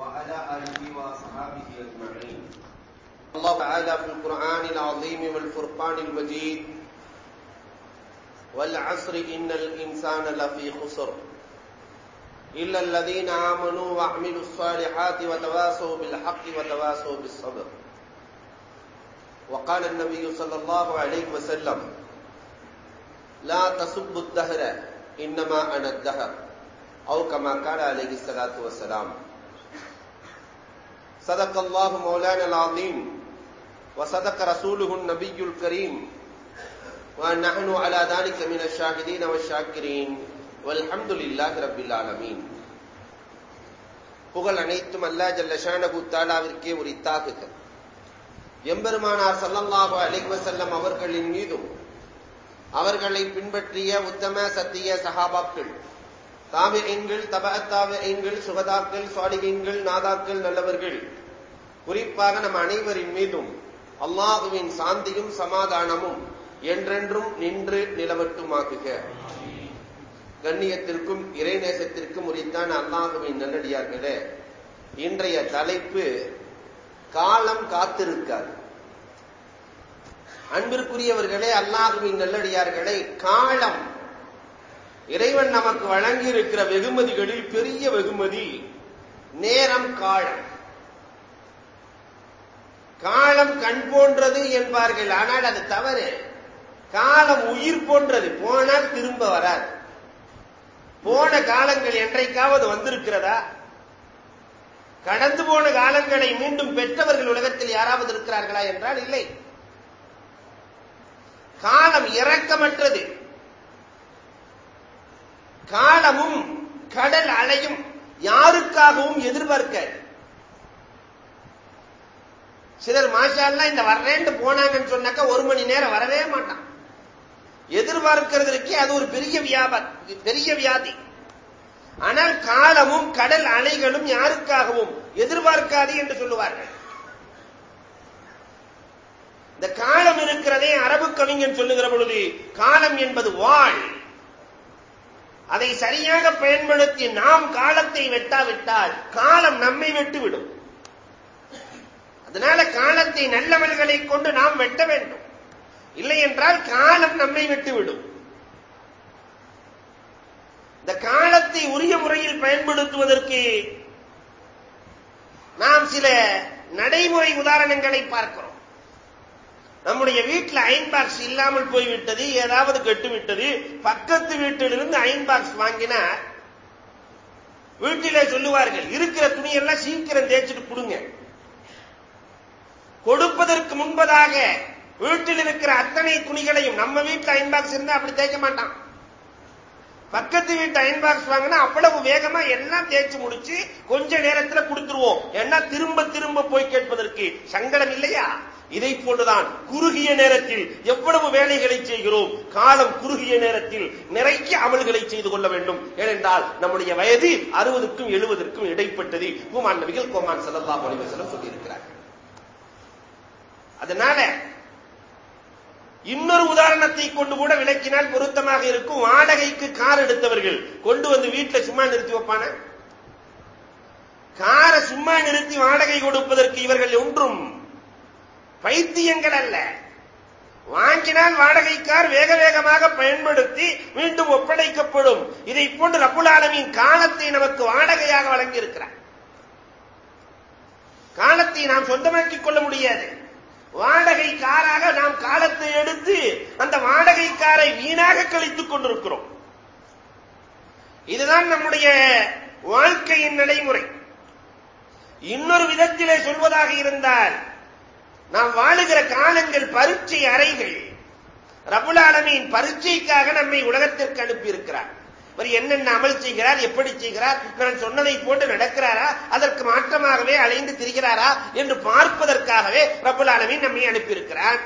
وعلى آله وصحابه أجمعين. الله تعالى في القرآن العظيم والفرقان المجيد. والعصر إن الإنسان لفي خسر. إلا الذين آمنوا وعملوا الصالحات وتواصوا بالحق وتواصوا بالصبر. وقال النبي صلى الله عليه وسلم، لا تسبوا الدهر إنما أنا الدهر. أو كما قال عليه الصلاة والسلام. صدق الله مولانا العظيم وصدق رسوله النبي الكريم ونحن على ذلك من الشاهدين والشاكرين والحمد لله رب العالمين புகழ் அனைத்தும் அல்லா ஜல்ல ஷானகு தாலாவிற்கே உரித்தாகுக எம்பெருமானார் சல்லல்லாஹு அலைஹி வஸல்லம் அவர்களின் மீதும் அவர்களை பின்பற்றிய உத்தம சத்திய சஹாபாக்கள் தாபியங்கள் தபத்தாவியங்கள் சுகதாக்கள் சாலிகங்கள் நாதாக்கள் நல்லவர்கள் குறிப்பாக நம் அனைவரின் மீதும் அல்லாஹுவின் சாந்தியும் சமாதானமும் என்றென்றும் நின்று நிலவட்டுமாக்குக. கண்ணியத்திற்கும் இறைநேசத்திற்கும் உரித்தான் அல்லாஹுவின் நல்லடியார்களே இன்றைய தலைப்பு காலம் காத்திருக்காது. அன்பிற்குரியவர்களே அல்லாஹுவின் நல்லடியார்களே காலம். இறைவன் நமக்கு வழங்கி இருக்கிற வெகுமதிகளில் பெரிய வெகுமதி நேரம் காலம். காலம் கண் போன்றது என்பார்கள். ஆனால் அது தவறு. காலம் உயிர் போன்றது. போனால் திரும்ப வராது. போன காலங்கள் என்றைக்காவது வந்திருக்கிறதா? கடந்து போன காலங்களை மீண்டும் பெற்றவர்கள் உலகத்தில் யாராவது இருக்கிறார்களா என்றால் இல்லை. காலம் இரக்கமற்றது. காலமும் கடல் அலையும் யாருக்காகவும் எதிர்பார்க்க சிலர் மாஷால்லாம் இந்த வர்றேன்னு போனாங்கன்னு சொன்னாக்கா ஒரு மணி நேரம் வரவே மாட்டான். எதிர்பார்க்கிறதுக்கே அது ஒரு பெரிய வியாபாரம் பெரிய வியாதி. ஆனால் காலமும் கடல் அலைகளும் யாருக்காகவும் எதிர்பார்க்காது என்று சொல்லுவார்கள். இந்த காலம் இருக்கிறதே அரபு கவிஞன் சொல்லுகிற பொழுது காலம் என்பது வாழ். அதை சரியாக பயன்படுத்தி நாம் காலத்தை வெட்டாவிட்டால் காலம் நம்மை வெட்டுவிடும். அதனால காலத்தை நல்லவர்களை கொண்டு நாம் வெட்ட வேண்டும். இல்லை என்றால் காலம் நம்மை விட்டுவிடும் இந்த காலத்தை உரிய முறையில் பயன்படுத்துவதற்கு நாம் சில நடைமுறை உதாரணங்களை பார்க்கிறோம். நம்முடைய வீட்டில் அயன் பாக்ஸ் இல்லாமல் போய்விட்டது ஏதாவது கெட்டுவிட்டது பக்கத்து வீட்டிலிருந்து அயன் பாக்ஸ் வாங்கினா வீட்டிலே சொல்லுவார்கள் இருக்கிற துணியெல்லாம் சீக்கிரம் தேய்ச்சிட்டு கொடுங்க கொடுப்பதற்கு முன்பதாக வீட்டில் இருக்கிற அத்தனை துணிகளையும் நம்ம வீட்டில் அயன் பாக்ஸ் இருந்தா அப்படி தேய்க்க மாட்டான். பக்கத்து வீட்டு அயன் பாக்ஸ் வாங்கினா அவ்வளவு வேகமா எல்லாம் தேய்ச்சி முடிச்சு கொஞ்ச நேரத்தில் கொடுத்துருவோம். ஏன்னா திரும்ப திரும்ப போய் கேட்பதற்கு சங்கடம் இல்லையா? இதை போன்றுதான் குறுகிய நேரத்தில் எவ்வளவு வேலைகளை செய்கிறோம்? காலம் குறுகிய நேரத்தில் நிறைய அமல்களை செய்து கொள்ள வேண்டும். ஏனென்றால் நம்முடைய வயது அறுபதுக்கும் எழுபதற்கும் இடைப்பட்டது. குமான் நபிகள் கோமான் செல்லல்லா மொழிவசலம் சொல்லியிருக்கிறார்கள். அதனால இன்னொரு உதாரணத்தை கொண்டு கூட விளக்கினால் பொருத்தமாக இருக்கும். வாடகைக்கு கார் எடுத்தவர்கள் கொண்டு வந்து வீட்டில் சும்மா நிறுத்தி வைப்பான? காரை சும்மா நிறுத்தி வாடகை கொடுப்பதற்கு இவர்கள் ஒன்றும் பைத்தியங்கள் அல்ல. வாங்கினால் வாடகை கார் வேக வேகமாக பயன்படுத்தி மீண்டும் ஒப்படைக்கப்படும். இதை போன்று ரப்புல் ஆலமின் காலத்தை நமக்கு வாடகையாக வழங்கி இருக்கிறார் காலத்தை நாம் சொந்தமாக்கிக் கொள்ள முடியாது. வாடகை காராக நாம் காலத்தை எடுத்து அந்த வாடகை காரை வீணாக கழித்துக் கொண்டிருக்கிறோம். இதுதான் நம்முடைய வாழ்க்கையின் நடைமுறை. இன்னொரு விதத்திலே சொல்வதாக இருந்தால் நாம் வாழுகிற காலங்கள் பரீட்சை அறைகள் ரபுலாலமியின் பரீட்சைக்காக நம்மை உலகத்திற்கு அனுப்பியிருக்கிறார். இவர் என்னென்ன அமல் செய்கிறார் எப்படி செய்கிறார் நான் சொன்னதை போட்டு நடக்கிறாரா அதற்கு மாற்றமாகவே அலைந்து திரிகிறாரா என்று பார்ப்பதற்காகவே ரபுலாலமின் நம்மை அனுப்பியிருக்கிறார்.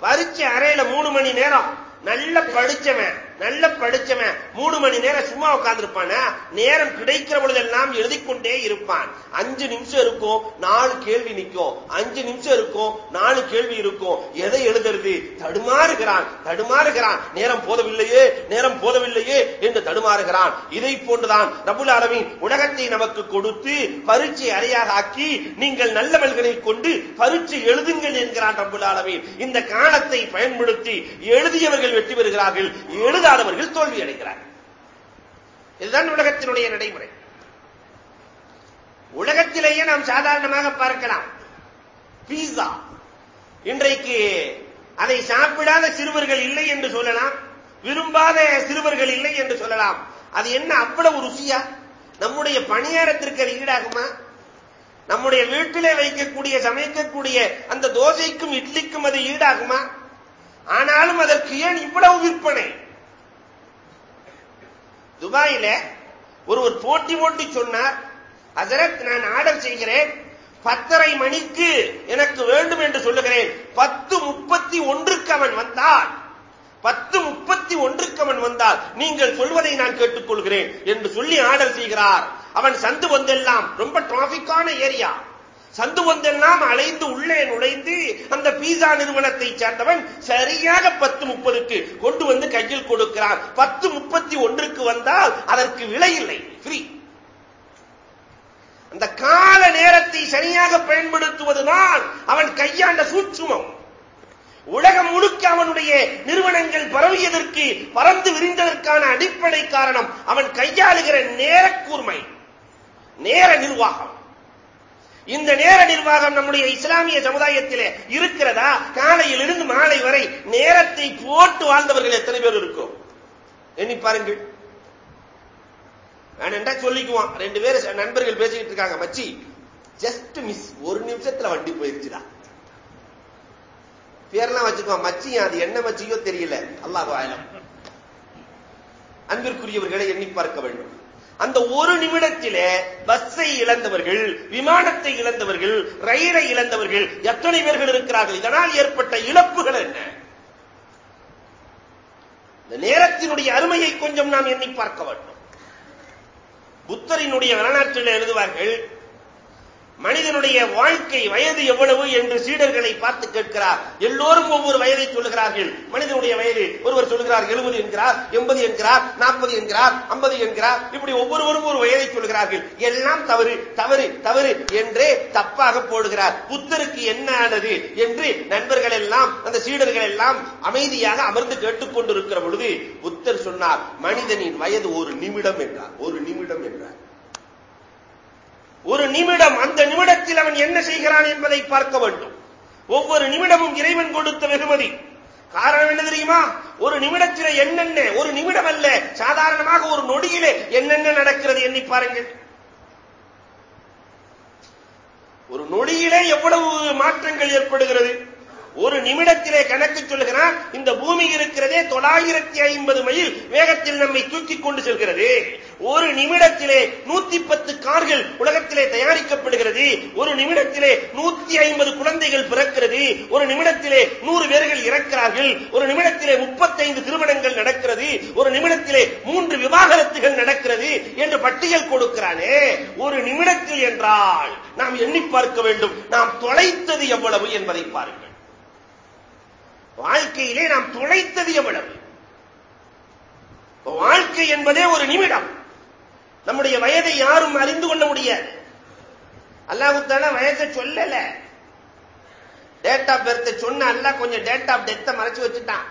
பரீட்சை அறையில மூணு மணி நேரம். நல்ல படிச்சவன் நல்ல படிச்சவன். மூணு மணி நேரம் சும்மா உட்கார்ந்துருப்பானா? நேரம் கிடைக்கிற பொழுதெல்லாம் எல்லாம் கொண்டே இருப்பான். அஞ்சு நிமிஷம் இருக்கும் நாலு கேள்வி நிற்கும். அஞ்சு நிமிஷம் இருக்கும் நாலு கேள்வி இருக்கும். எதை எழுதுறது? தடுமாறுகிறான் தடுமாறுகிறான். நேரம் போதவில்லையே நேரம் போதவில்லையே என்று தடுமாறுகிறான். இதை போன்றுதான் ரபுல் அரவின் உலகத்தை நமக்கு கொடுத்து பரீட்சை அறையாக ஆக்கி நீங்கள் நல்லவர்களை கொண்டு பரீட்சை எழுதுங்கள் என்கிறான் ரபுல் அரவின் இந்த காலத்தை பயன்படுத்தி எழுதியவர்கள் வெற்றி பெறுகிறார்கள் எழுதாதவர்கள் தோல்வி அடைகிறார்கள். இதுதான் உலகத்தினுடைய நடைமுறை. உலகத்திலேயே நாம் சாதாரணமாக பார்க்கலாம். பீஸா இன்றைக்கு அதை சாப்பிடாத சிறுவர்கள் இல்லை என்று சொல்லலாம். விரும்பாத சிறுவர்கள் இல்லை என்று சொல்லலாம். அது என்ன அவ்வளவு ருசியா? நம்முடைய பணியாரத்திற்கு அது ஈடாகுமா? நம்முடைய வீட்டிலே வைக்கக்கூடிய சமைக்கக்கூடிய அந்த தோசைக்கும் இட்லிக்கும் அது ஈடாகுமா? ஆனாலும் அதற்கு ஏன் இவ்வளவு விற்பனை? துபாயில ஒருவர் போட்டி போட்டி சொன்னார் அதரத் நான் ஆர்டர் செய்கிறேன். பத்தரை மணிக்கு எனக்கு வேண்டும் என்று சொல்லுகிறேன். பத்து முப்பத்தி ஒன்றுக்கு அவன் வந்தால் பத்து முப்பத்தி ஒன்றுக்கு அவன் வந்தால் நீங்கள் சொல்வதை நான் கேட்டுக்கொள்கிறேன் என்று சொல்லி ஆர்டர் செய்கிறார். அவன் சந்து வந்தெல்லாம் ரொம்ப டிராபிக்கான ஏரியா. சந்து வந்தெல்லாம் அலைந்து உள்ளே நுழைந்து அந்த பீசா நிறுவனத்தை சேர்ந்தவன் சரியாக பத்து முப்பதுக்கு கொண்டு வந்து கையில் கொடுக்கிறான். பத்து முப்பத்தி ஒன்றுக்கு வந்தால் அதற்கு விலை இல்லை. ஃப்ரீ அந்த கால நேரத்தை சரியாக பயன்படுத்துவதுதான் அவன் கையாண்ட சூட்சுமம். உலகம் முழுக்க அவனுடைய நிறுவனங்கள் பரவியதற்கு பறந்து விரிந்ததற்கான அடிப்படை காரணம் அவன் கையாளுகிற நேர கூர்மை நேர நிர்வாகம். இந்த நேர நிர்வாகம் நம்முடைய இஸ்லாமிய சமுதாயத்திலே இருக்கிறதா? காலையில் இருந்து மாலை வரை நேரத்தை போட்டு வாழ்ந்தவர்கள் எத்தனை பேர் இருக்கும்? எண்ணி பாருங்கள். வேணா சொல்லிக்குவான். ரெண்டு பேரும் நண்பர்கள் பேசிக்கிட்டு இருக்காங்க மச்சி. ஜஸ்ட் மிஸ் ஒரு நிமிஷத்துல வண்டி போயிருச்சுடா. பேர்லாம் வச்சுக்குவான். மச்சி அது என்ன மச்சியோ தெரியல. அல்லாஹ் ஆயிரம் அன்பிற்குரியவர்களை எண்ணி பார்க்க வேண்டும். அந்த ஒரு நிமிடத்திலே பஸ்ஸை இழந்தவர்கள் விமானத்தை இழந்தவர்கள் ரயிலை இழந்தவர்கள் எத்தனை பேர்கள் இருக்கிறார்கள்? இதனால் ஏற்பட்ட இழப்புகள் என்ன? இந்த நேரத்தினுடைய அருமையை கொஞ்சம் நாம் எண்ணி பார்க்க வேண்டும். புத்தரினுடைய வரலாற்றில் எழுதுவார்கள் மனிதனுடைய வாழ்க்கை வயது எவ்வளவு என்று சீடர்களை பார்த்து கேட்கிறார். எல்லோரும் ஒவ்வொரு வயதை சொல்லுகிறார்கள். மனிதனுடைய வயது ஒருவர் சொல்லுகிறார் எழுபது என்கிறார் எண்பது என்கிறார் நாற்பது என்கிறார் ஐம்பது என்கிறார் இப்படி ஒவ்வொருவரும் ஒரு வயதை சொல்கிறார்கள் எல்லாம் தவறு தவறு தவறு என்றே தப்பாக போடுகிறார். புத்தருக்கு என்ன ஆனது என்று நண்பர்கள் எல்லாம் அந்த சீடர்கள் எல்லாம் அமைதியாக அமர்ந்து கேட்டுக்கொண்டிருக்கிற பொழுது புத்தர் சொன்னார் மனிதனின் வயது ஒரு நிமிடம் என்றார் ஒரு நிமிடம் என்றார். ஒரு நிமிடம் அந்த நிமிடத்தில் அவன் என்ன செய்கிறான் என்பதை பார்க்க வேண்டும். ஒவ்வொரு நிமிடமும் இறைவன் கொடுத்த வெகுமதி. காரணம் என்ன தெரியுமா? ஒரு நிமிடத்தில் என்னென்ன ஒரு நிமிடம் அல்ல சாதாரணமாக ஒரு நொடியிலே என்னென்ன நடக்கிறது எண்ணி பாருங்கள். ஒரு நொடியிலே எவ்வளவு மாற்றங்கள் ஏற்படுகிறது? ஒரு நிமிடத்திலே கணக்கு சொல்லுகிறான் இந்த பூமி இருக்கிறதே தொள்ளாயிரத்தி ஐம்பது மைல் வேகத்தில் நம்மை தூக்கி கொண்டு செல்கிறது. ஒரு நிமிடத்திலே நூத்தி பத்து கார்கள் உலகத்திலே தயாரிக்கப்படுகிறது. ஒரு நிமிடத்திலே நூத்தி ஐம்பது குழந்தைகள் பிறக்கிறது. ஒரு நிமிடத்திலே நூறு பேர்கள் இறக்கிறார்கள். ஒரு நிமிடத்திலே முப்பத்தைந்து திருமணங்கள் நடக்கிறது. ஒரு நிமிடத்திலே மூன்று விவாகரத்துகள் நடக்கிறது என்று பட்டியல் கொடுக்கிறானே. ஒரு நிமிடத்தில் என்றால் நாம் எண்ணி பார்க்க வேண்டும். நாம் தொலைத்தது எவ்வளவு என்பதை பாருங்கள். வாழ்க்கையிலே நாம் துளைத்தது எவ்வளவு? வாழ்க்கை என்பதே ஒரு நிமிடம். நம்முடைய வயதை யாரும் அறிந்து கொள்ள முடியாது. அல்லாஹுத்தான வயசை சொல்லல. டேட் ஆஃப் பர்த் சொன்ன அல்ல கொஞ்சம் டேட் ஆஃப் டெத்தை மறைச்சு வச்சுட்டான்.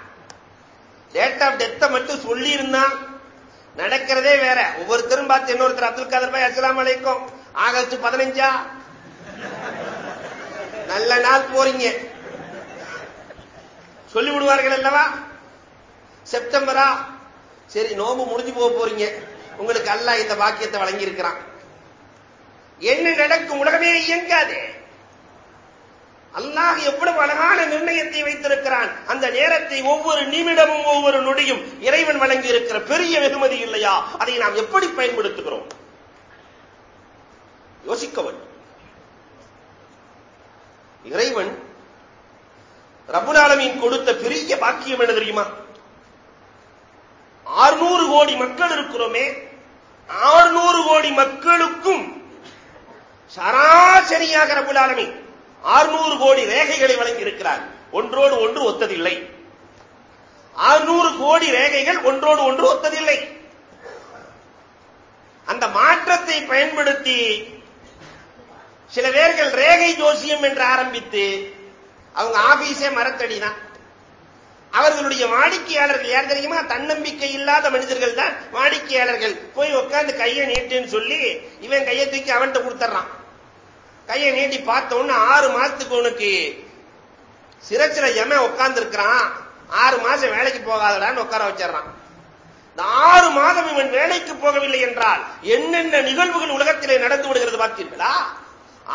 டேட் ஆஃப் டெத்தை மட்டும் சொல்லி இருந்தான் நடக்கிறதே வேற. ஒவ்வொருத்தரும் பார்த்து இன்னொருத்தர் அப்துல் காதர் பாய் அஸ்லாம் அலைக்கும். ஆகஸ்ட் பதினஞ்சா? நல்ல நாள் போறீங்க. சொல்லி விடுவார்கள் அல்லவா? செப்டம்பரா? சரி நோம்பு முடிஞ்சு போக போறீங்க. உங்களுக்கு அல்ல இந்த வாக்கியத்தை வழங்கி இருக்கிறான் என்ன நடக்கும்? உலகமே இயங்காது. அல்லாஹ் எவ்வளவு அழகான நிர்ணயத்தை வைத்திருக்கிறான். அந்த நேரத்தை ஒவ்வொரு நிமிடமும் ஒவ்வொரு நொடியும் இறைவன் வழங்கி இருக்கிற பெரிய வெகுமதி இல்லையா? அதை நாம் எப்படி பயன்படுத்துகிறோம்? யோசிக்க வேண்டும். இறைவன் ரபுலாலமின் கொடுத்த பெரிய பாக்கியம் என்ன தெரியுமா? ஆறுநூறு கோடி மக்கள் இருக்கிறோமே ஆறுநூறு கோடி மக்களுக்கும் சராசரியாக ரபுல் ஆறுநூறு கோடி ரேகைகளை வழங்கி இருக்கிறார் ஒன்றோடு ஒன்று ஒத்ததில்லை. ஆறுநூறு கோடி ரேகைகள் ஒன்றோடு ஒன்று ஒத்ததில்லை. அந்த மாற்றத்தை பயன்படுத்தி சில பேர்கள் ரேகை ஜோசியம் என்று ஆரம்பித்து அவங்க ஆபீஸே மரத்தடி தான் அவர்களுடைய வாடிக்கையாளர்கள் யார் தெரியுமா? தன்னம்பிக்கை இல்லாத மனிதர்கள் தான் வாடிக்கையாளர்கள். போய் உட்கார்ந்து கையை நீட்டுன்னு சொல்லி இவன் கையை தூக்கி அவன்கிட்ட கொடுத்துறான் கையை நீட்டி பார்த்த உடனே ஆறு மாசத்துக்கு உனக்கு சிறச்சில எம உட்கார்ந்து இருக்கிறான் ஆறு மாசம் வேலைக்கு போகாதடான்னு உட்கார வச்சிடறான். இந்த ஆறு மாதம் இவன் வேலைக்கு போகவில்லை என்றால் என்னென்ன நிகழ்வுகள் உலகத்திலே நடந்து விடுகிறது பார்த்தீர்களா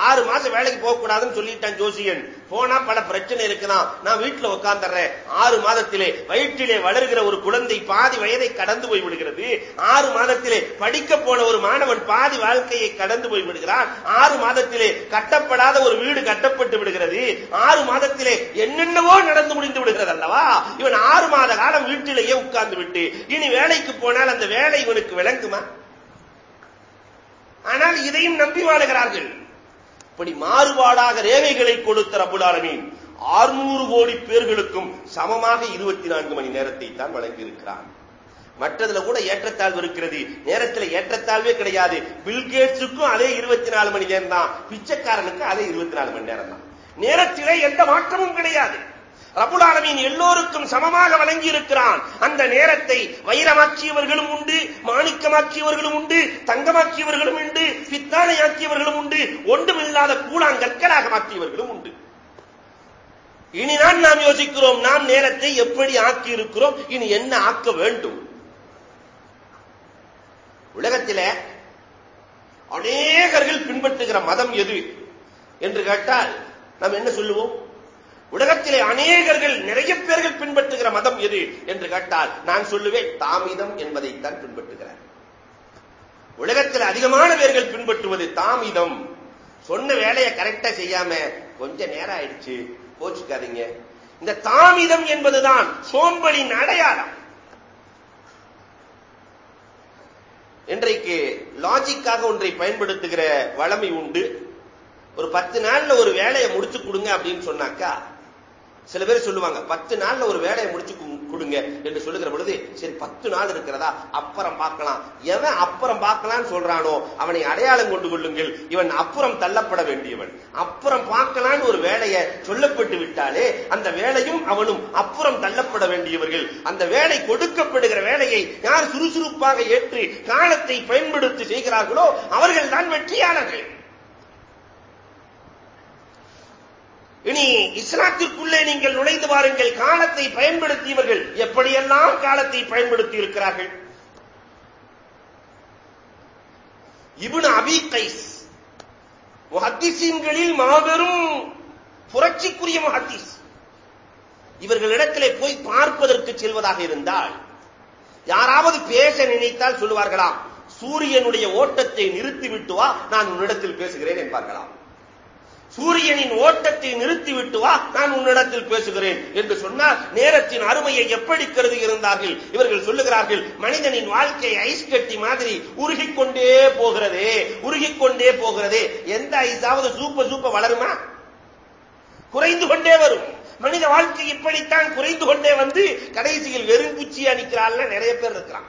ஆறு மாசம் வேலைக்கு போக கூடாதுன்னு சொல்லிட்டான் ஜோசியன். போனா பல பிரச்சனை இருக்குதான். நான் வீட்டுல உட்கார்ந்துறேன் ஆறு மாதத்திலே வயிற்றிலே வளர்கிற ஒரு குழந்தை பாதி வயதை கடந்து போய் விடுகிறது. ஆறு மாதத்திலே படிக்க போன ஒரு மாணவன் பாதி வாழ்க்கையை கடந்து போய் விடுகிறான். ஆறு மாதத்திலே கட்டப்படாத ஒரு வீடு கட்டப்பட்டு விடுகிறது. ஆறு மாதத்திலே என்னென்னவோ நடந்து முடிந்து விடுகிறது அல்லவா? இவன் ஆறு மாத காலம் வீட்டிலேயே உட்கார்ந்து விட்டு இனி வேலைக்கு போனால் அந்த வேலை இவனுக்கு விளங்குமா? ஆனால் இதையும் நம்பி வாழுகிறார்கள். இப்படி மாறுபாடாக ரேகைகளை கொடுத்த ரபுல் ஆலமீன் ஆறுநூறு கோடி பேர்களுக்கும் சமமாக இருபத்தி நான்கு மணி நேரத்தை தான் வழங்கியிருக்கிறான். மற்றதுல கூட ஏற்றத்தாழ்வு இருக்கிறது. நேரத்தில் ஏற்றத்தாழ்வே கிடையாது. பில்கேட்ஸுக்கும் அதே இருபத்தி நாலு மணி நேரம் தான் பிச்சைக்காரனுக்கு அதே இருபத்தி நாலு மணி நேரம் தான் நேரத்திலே எந்த மாற்றமும் கிடையாது. ரபுல் ஆலமீன் எல்லோருக்கும் சமமாக வழங்கி இருக்கிறான் அந்த நேரத்தை வைரமாக்கியவர்களும் உண்டு மாணிக்கமாக்கியவர்களும் உண்டு தங்கமாக்கியவர்களும் உண்டு பித்தானையாக்கியவர்களும் உண்டு ஒன்றுமில்லாத கூழாங்கற்களாக மாற்றியவர்களும் உண்டு. இனிதான் நாம் யோசிக்கிறோம் நாம் நேரத்தை எப்படி ஆக்கி இருக்கிறோம் இனி என்ன ஆக்க வேண்டும்? உலகத்தில் அநேகர்கள் பின்பற்றுகிற மதம் எது? என்று கேட்டால் நாம் என்ன சொல்லுவோம்? உலகத்திலே அநேகர்கள் நிறைய பேர்கள் பின்பற்றுகிற மதம் எது என்று கேட்டால் நான் சொல்லுவேன் தாமிதம் என்பதைத்தான் பின்பற்றுகிறார். உலகத்தில் அதிகமான பேர்கள் பின்பற்றுவது தாமிதம். சொன்ன வேலையை கரெக்டா செய்யாம கொஞ்ச நேரம் ஆயிடுச்சு போச்சுக்காதீங்க இந்த தாமிதம் என்பதுதான் சோம்பலின் அடையாளம். இன்றைக்கு லாஜிக்காக ஒன்றை பயன்படுத்துகிற வளமை உண்டு. ஒரு பத்து நாள்ல ஒரு வேலையை முடிச்சு கொடுங்க அப்படின்னு சொன்னாக்கா சில பேர் சொல்லுவாங்க பத்து நாள்ல ஒரு வேலையை முடிச்சு கொடுங்க என்று சொல்லுகிற பொழுது சரி பத்து நாள் இருக்கிறதா? அப்புறம் பார்க்கலாம். எவன் அப்புறம் பார்க்கலாம்னு சொல்றானோ அவனை அடையாளம் கொண்டு கொள்ளுங்கள். இவன் அப்புறம் தள்ளப்பட வேண்டியவன். அப்புறம் பார்க்கலான்னு ஒரு வேலையை சொல்லப்பட்டு விட்டாலே அந்த வேலையும் அவனும் அப்புறம் தள்ளப்பட வேண்டியவர்கள். அந்த வேலை கொடுக்கப்படுகிற வேலையை யார் சுறுசுறுப்பாக ஏற்று காலத்தை பயன்படுத்தி செய்கிறார்களோ அவர்கள் தான் வெற்றியாளர்கள். இனி இஸ்லாத்திற்குள்ளே நீங்கள் நுழைந்து வாருங்கள். காலத்தை பயன்படுத்தியவர்கள் எப்படியெல்லாம் காலத்தை பயன்படுத்தி இருக்கிறார்கள்? இவன் அபி கைஸ் முஹத்திசீன்களில் மாபெரும் புரட்சிக்குரிய முஹத்திஸ். இவர்களிடத்திலே போய் பார்ப்பதற்கு செல்வதாக இருந்தால் யாராவது பேச நினைத்தால் சொல்லுவார்களாம் சூரியனுடைய ஓட்டத்தை நிறுத்திவிட்டு வா நான் உன்னிடத்தில் பேசுகிறேன் என்பார்களாம். சூரியனின் ஓட்டத்தை நிறுத்திவிட்டு வா நான் உன்னிடத்தில் பேசுகிறேன் என்று சொன்னால் நேரத்தின் அருமையை எப்படி கருதி இருந்தார்கள் இவர்கள் சொல்லுகிறார்கள் மனிதனின் வாழ்க்கை ஐஸ் கட்டி மாதிரி உருகிக் கொண்டே போகிறதே உருகிக்கொண்டே போகிறதே. எந்த ஐஸாவது சூப்ப சூப்ப வளருமா? குறைந்து கொண்டே வரும். மனித வாழ்க்கை இப்படித்தான் குறைந்து கொண்டே வந்து கடைசியில் வெறும் குச்சியா நிற்கிறாள் நிறைய பேர் இருக்கிறான்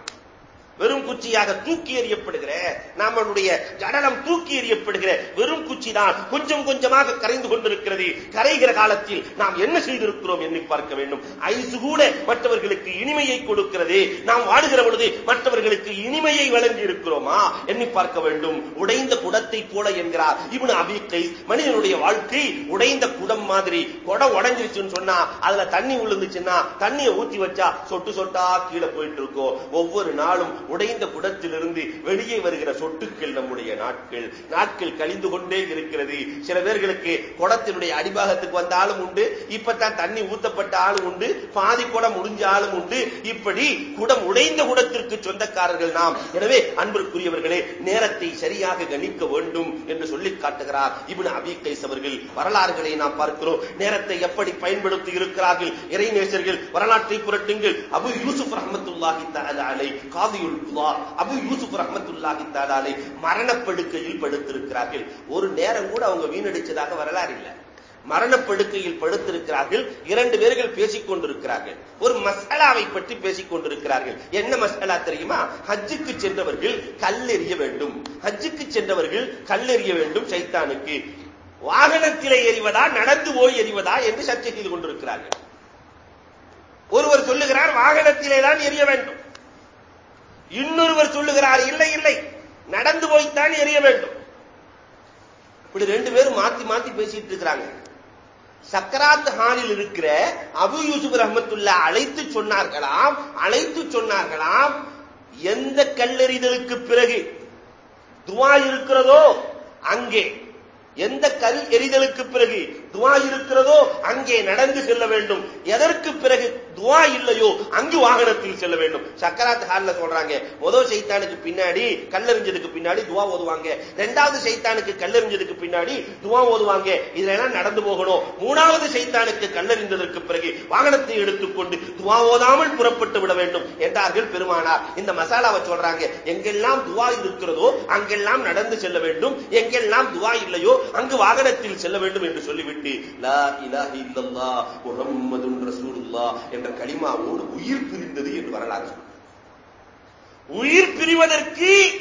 வெறும் குச்சியாக தூக்கி எறியப்படுகிற நம்மளுடைய ஜடலம் தூக்கி எறியப்படுகிற வெறும் குச்சி தான் கொஞ்சம் கொஞ்சமாக கரைந்து கொண்டிருக்கிறது. கரைகிற காலத்தில் நாம் என்ன செய்திருக்கிறோம் எண்ணி பார்க்க வேண்டும். ஐசு கூட மற்றவர்களுக்கு இனிமையை கொடுக்கிறது. நாம் வாடுகிற பொழுது மற்றவர்களுக்கு இனிமையை வழங்கி இருக்கிறோமா எண்ணி பார்க்க வேண்டும். உடைந்த குடத்தை போல என்கிறார் இவனு அபிக்கை மனிதனுடைய வாழ்க்கை உடைந்த குடம் மாதிரி. குடம் உடைஞ்சிருச்சுன்னு சொன்னா அதுல தண்ணி விழுந்துச்சுன்னா தண்ணியை ஊத்தி வச்சா சொட்டு சொட்டா கீழே போயிட்டு இருக்கோம். ஒவ்வொரு நாளும் உடைந்த குடத்திலிருந்து வெளியே வருகிற சொட்டுக்கள் நம்முடைய நாட்கள். நாட்கள் கழிந்து கொண்டே இருக்கிறது. சில பேர்களுக்கு குடத்தினுடைய அடிபாகத்துக்கு வந்த ஆளும் உண்டு. இப்பதான் தண்ணி ஊத்தப்பட்ட ஆளும் உண்டு. பாதி குடம் முடிஞ்ச ஆளும் உண்டு. இப்படி குடம் உடைந்த குடத்திற்கு சொந்தக்காரர்கள் நாம். எனவே அன்பிற்குரியவர்களே நேரத்தை சரியாக கணிக்க வேண்டும் என்று சொல்லி காட்டுகிறார் இவன் அபிகைஸ் அவர்கள். வரலாறுகளை நாம் பார்க்கிறோம். நேரத்தை எப்படி பயன்படுத்தி இருக்கிறார்கள்? இறைநேசர்கள் வரலாற்றை புரட்டுங்கள். அபு யூசுப் ரஹமத்துல்லாஹி தாலாலை காதியுள் குலா அபு யூசுப் ரஹமத்துல்லாஹி தாலாலை மரணப்படுக்கையில் படுத்திருக்கிறார்கள். ஒரு நேரம் கூட அவங்க வீணடிச்சதாக வரலாறு இல்லை. மரணப்படுக்கையில் படுத்திருக்கிறார்கள். இரண்டு பேர்கள் பேசிக் கொண்டிருக்கிறார்கள் ஒரு மசாலாவை பற்றி பேசிக் கொண்டிருக்கிறார்கள் என்ன மசாலா தெரியுமா? ஹஜ்ஜுக்கு சென்றவர்கள் கல்லெறிய வேண்டும். ஹஜ்ஜுக்கு சென்றவர்கள் கல்லெறிய வேண்டும் சைத்தானுக்கு. வாகனத்திலே எறிவதா நடந்து போய் எறிவதா என்று சர்ச்சை செய்து கொண்டிருக்கிறார்கள். ஒருவர் சொல்லுகிறார் வாகனத்திலே தான் எரிய வேண்டும். இன்னொருவர் சொல்லுகிறார் இல்லை இல்லை. நடந்து போய்த்தான் எரிய வேண்டும். இப்படி ரெண்டு பேரும் மாத்தி மாத்தி பேசிட்டு இருக்கிறாங்க. சக்கராத் ஹாலில் இருக்கிற அபு யூசுப் ரஹமத்துல்லா அழைத்து சொன்னார்களாம் அழைத்து சொன்னார்களாம் எந்த கல்லெறிதலுக்கு பிறகு? துவா இருக்கிறதோ? அங்கே. எந்த கல் எரிதலுக்கு பிறகு? துவா இருக்கிறதோ அங்கே நடந்து செல்ல வேண்டும். எதற்கு பிறகு துவா இல்லையோ அங்கு வாகனத்தில் செல்ல வேண்டும். சக்கராத் ஹால்ல சொல்றாங்க முதல் சைத்தானுக்கு பின்னாடி கல்லறிஞ்சதுக்கு பின்னாடி துவா ஓதுவாங்க. ரெண்டாவது சைத்தானுக்கு கல்லறிஞ்சதுக்கு பின்னாடி துவா ஓதுவாங்க. இதெல்லாம் நடந்து போகணும். மூணாவது சைத்தானுக்கு கல்லறிந்ததற்கு பிறகு வாகனத்தை எடுத்துக்கொண்டு துவா ஓதாமல் புறப்பட்டு விட வேண்டும் என்றார்கள் பெருமானார். இந்த மசாலாவை சொல்றாங்க எங்கெல்லாம் துவா இருக்கிறதோ அங்கெல்லாம் நடந்து செல்ல வேண்டும். எங்கெல்லாம் துவா இல்லையோ அங்கு வாகனத்தில் செல்ல வேண்டும் என்று சொல்லிவிட்டு லா இலாஹ இல்லல்லா முஹம்மதுன் ரசூலுல்லா என்ற களிமாவோடு உயிர் பிரிந்தது என்று வரலாறு உயிர் பிரிவதற்கு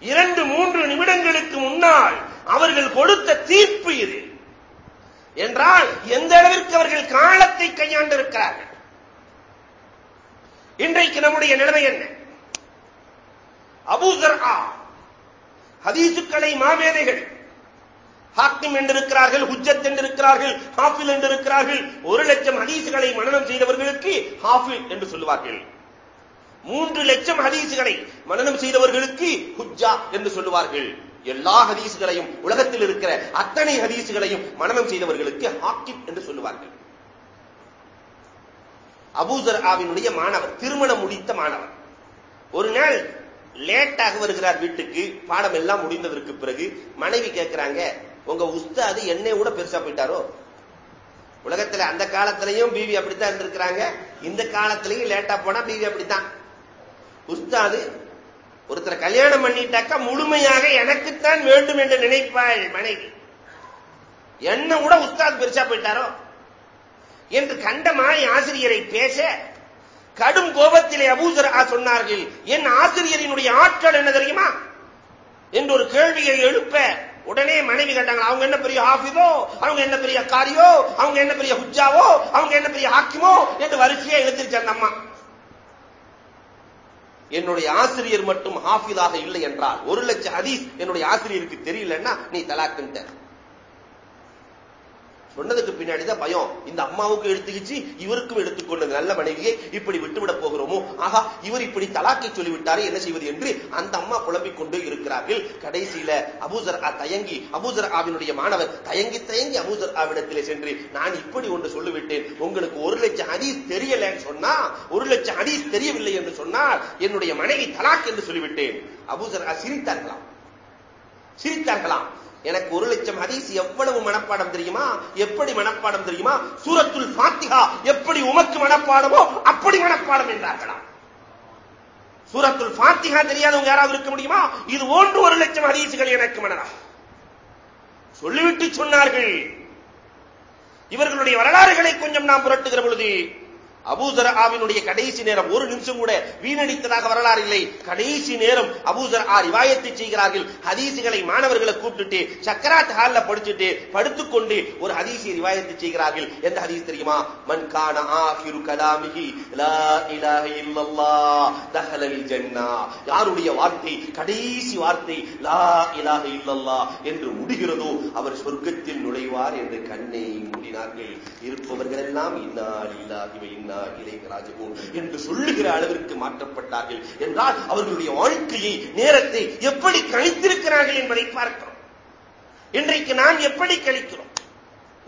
இரண்டு மூன்று நிமிடங்களுக்கு முன்னால் அவர்கள் கொடுத்த தீர்ப்பு இது. என்றால் எந்த அளவிற்கு அவர்கள் காலத்தை கையாண்டிருக்கிறார்கள்? இன்றைக்கு நம்முடைய நிலைமை என்ன? அபூசர் ஹதீசுக்களை மாமேதைகள் ஹாக்கிம் என்றிருக்கிறார்கள் ஹுஜத் என்றிருக்கிறார்கள் ஹாஃபில் என்றிருக்கிறார்கள். ஒரு லட்சம் ஹதீசுகளை மனநம் செய்தவர்களுக்கு ஹாஃபில் என்று சொல்லுவார்கள். மூன்று லட்சம் ஹதீசுகளை மனநம் செய்தவர்களுக்கு ஹுஜ்ஜா என்று சொல்லுவார்கள். எல்லா ஹதீசுகளையும் உலகத்தில் இருக்கிற அத்தனை ஹதீசுகளையும் மனநம் செய்தவர்களுக்கு ஹாக்கிம் என்று சொல்லுவார்கள். அபூசர் ஆவினுடைய மாணவர் திருமணம் முடித்த மாணவர். ஒரு நாள் லேட்டாக வருகிறார் வீட்டுக்கு பாடம் எல்லாம் முடிந்ததற்கு பிறகு மனைவி கேட்கிறாங்க உங்க உஸ்தாது என்னை கூட பெருசா போயிட்டாரோ? உலகத்துல அந்த காலத்திலையும் பிவி அப்படித்தான் இருந்திருக்கிறாங்க. இந்த காலத்திலையும் லேட்டா போனா பிவி அப்படித்தான். உஸ்தாது ஒருத்தர் கல்யாணம் பண்ணிட்டாக்கா முழுமையாக எனக்குத்தான் வேண்டும் என்று நினைப்பாள் மனைவி. என்ன கூட உஸ்தாத் பெருசா போயிட்டாரோ? என்று கண்டமாய் ஆசிரியரை பேச கடும் கோபத்திலே அபூசர் சொன்னார்கள் என் ஆசிரியரினுடைய ஆற்றல் என்ன தெரியுமா? என்று ஒரு கேள்வியை எழுப்ப உடனே மனைவி கேட்டாங்க அவங்க என்ன பெரிய ஹாஃபிதோ அவங்க என்ன பெரிய காரியோ அவங்க என்ன பெரிய ஹுஜாவோ அவங்க என்ன பெரிய ஹாக்கிமோ? என்று வரிசையா எழுந்திருச்சு அந்த அம்மா. என்னுடைய ஆசிரியர் மட்டும் ஹாஃபிதாக இல்லை என்றால் ஒரு லட்சம் ஹதீஸ் என்னுடைய ஆசிரியருக்கு தெரியலன்னா நீ தலாக்குன்ட்ட. சொன்னதுக்கு பின்னாடிதான் பயம். இந்த அம்மாவுக்கு எடுத்துக்கிச்சு இவருக்கும் எடுத்துக்கொண்டது. நல்ல மனைவியை இப்படி விட்டுவிட போகிறோமோ? ஆகா இவர் இப்படி தலாக்கை சொல்லிவிட்டாரே என்ன செய்வது என்று அந்த அம்மா புலம்பிக் கொண்டு இருக்கிறார்கள். கடைசியில அபூசர் ஆ தயங்கி அபூசர் ஆவினுடைய மாணவர் தயங்கி தயங்கி அபூசர் ஆவிடத்திலே சென்று நான் இப்படி ஒன்று சொல்லிவிட்டேன். உங்களுக்கு ஒரு லட்சம் ஹதீஸ் தெரியலன்னு சொன்னா ஒரு லட்சம் ஹதீஸ் தெரியவில்லை என்று சொன்னால் என்னுடைய மனைவி தலாக் என்று சொல்லிவிட்டேன். அபூசர் சிரித்தார்களாம். சிரித்தார்களாம். எனக்கு ஒரு லட்சம் ஹதீஸ் எவ்வளவு மனப்பாடம் தெரியுமா? எப்படி மனப்பாடம் தெரியுமா? சூரத்துல் பாத்திகா எப்படி உமக்கு மனப்பாடமோ அப்படி மனப்பாடம் என்றார்களாம் சூரத்துல் பாத்திகா தெரியாதவங்க யாராவது இருக்க முடியுமா? இது ஒன்று ஒரு லட்சம் ஹதீசுகள் எனக்கு மனதா. சொல்லிவிட்டு சொன்னார்கள். இவர்களுடைய வரலாறுகளை கொஞ்சம் நாம் புரட்டுகிற பொழுது அபூசர் ஆவினுடைய கடைசி நேரம் ஒரு நிமிஷம் கூட வீணடித்ததாக வரலாறு இல்லை. கடைசி நேரம் அபூசர் ஆ ரிவாயத்தை செய்கிறார்கள். ஹதீசுகளை மாணவர்களை கூப்பிட்டுட்டு சக்கராத் ஹால்ல படிச்சுட்டு படுத்துக்கொண்டு ஒரு ஹதீசி ரிவாயத்தை செய்கிறார்கள். எந்த ஹதீஸ் தெரியுமா? மன் கான ஆஹிரு கலாமிஹி லா இலாஹ இல்லல்லாஹ் தஹலல் ஜன்னா. யாருடைய வார்த்தை கடைசி வார்த்தை லா இலாஹ இல்லல்லாஹ் என்று முடிகிறதோ அவர் சொர்க்கத்தில் நுழைவார் என்று கண்ணை மூடினார்கள். இருப்பவர்கள் எல்லாம் இன்னா இல்லாஹி இன்னா இன்னா இலைஹி ராஜிஊன் என்று சொல்லுகிற அளவிற்கு மாற்றப்பட்டார்கள் என்றால் அவர்களுடைய வாழ்க்கையை நேரத்தை எப்படி கழித்திருக்கிறார்கள் என்பதை பார்க்கிறோம். இன்றைக்கு நாம் எப்படி கழிக்கிறோம்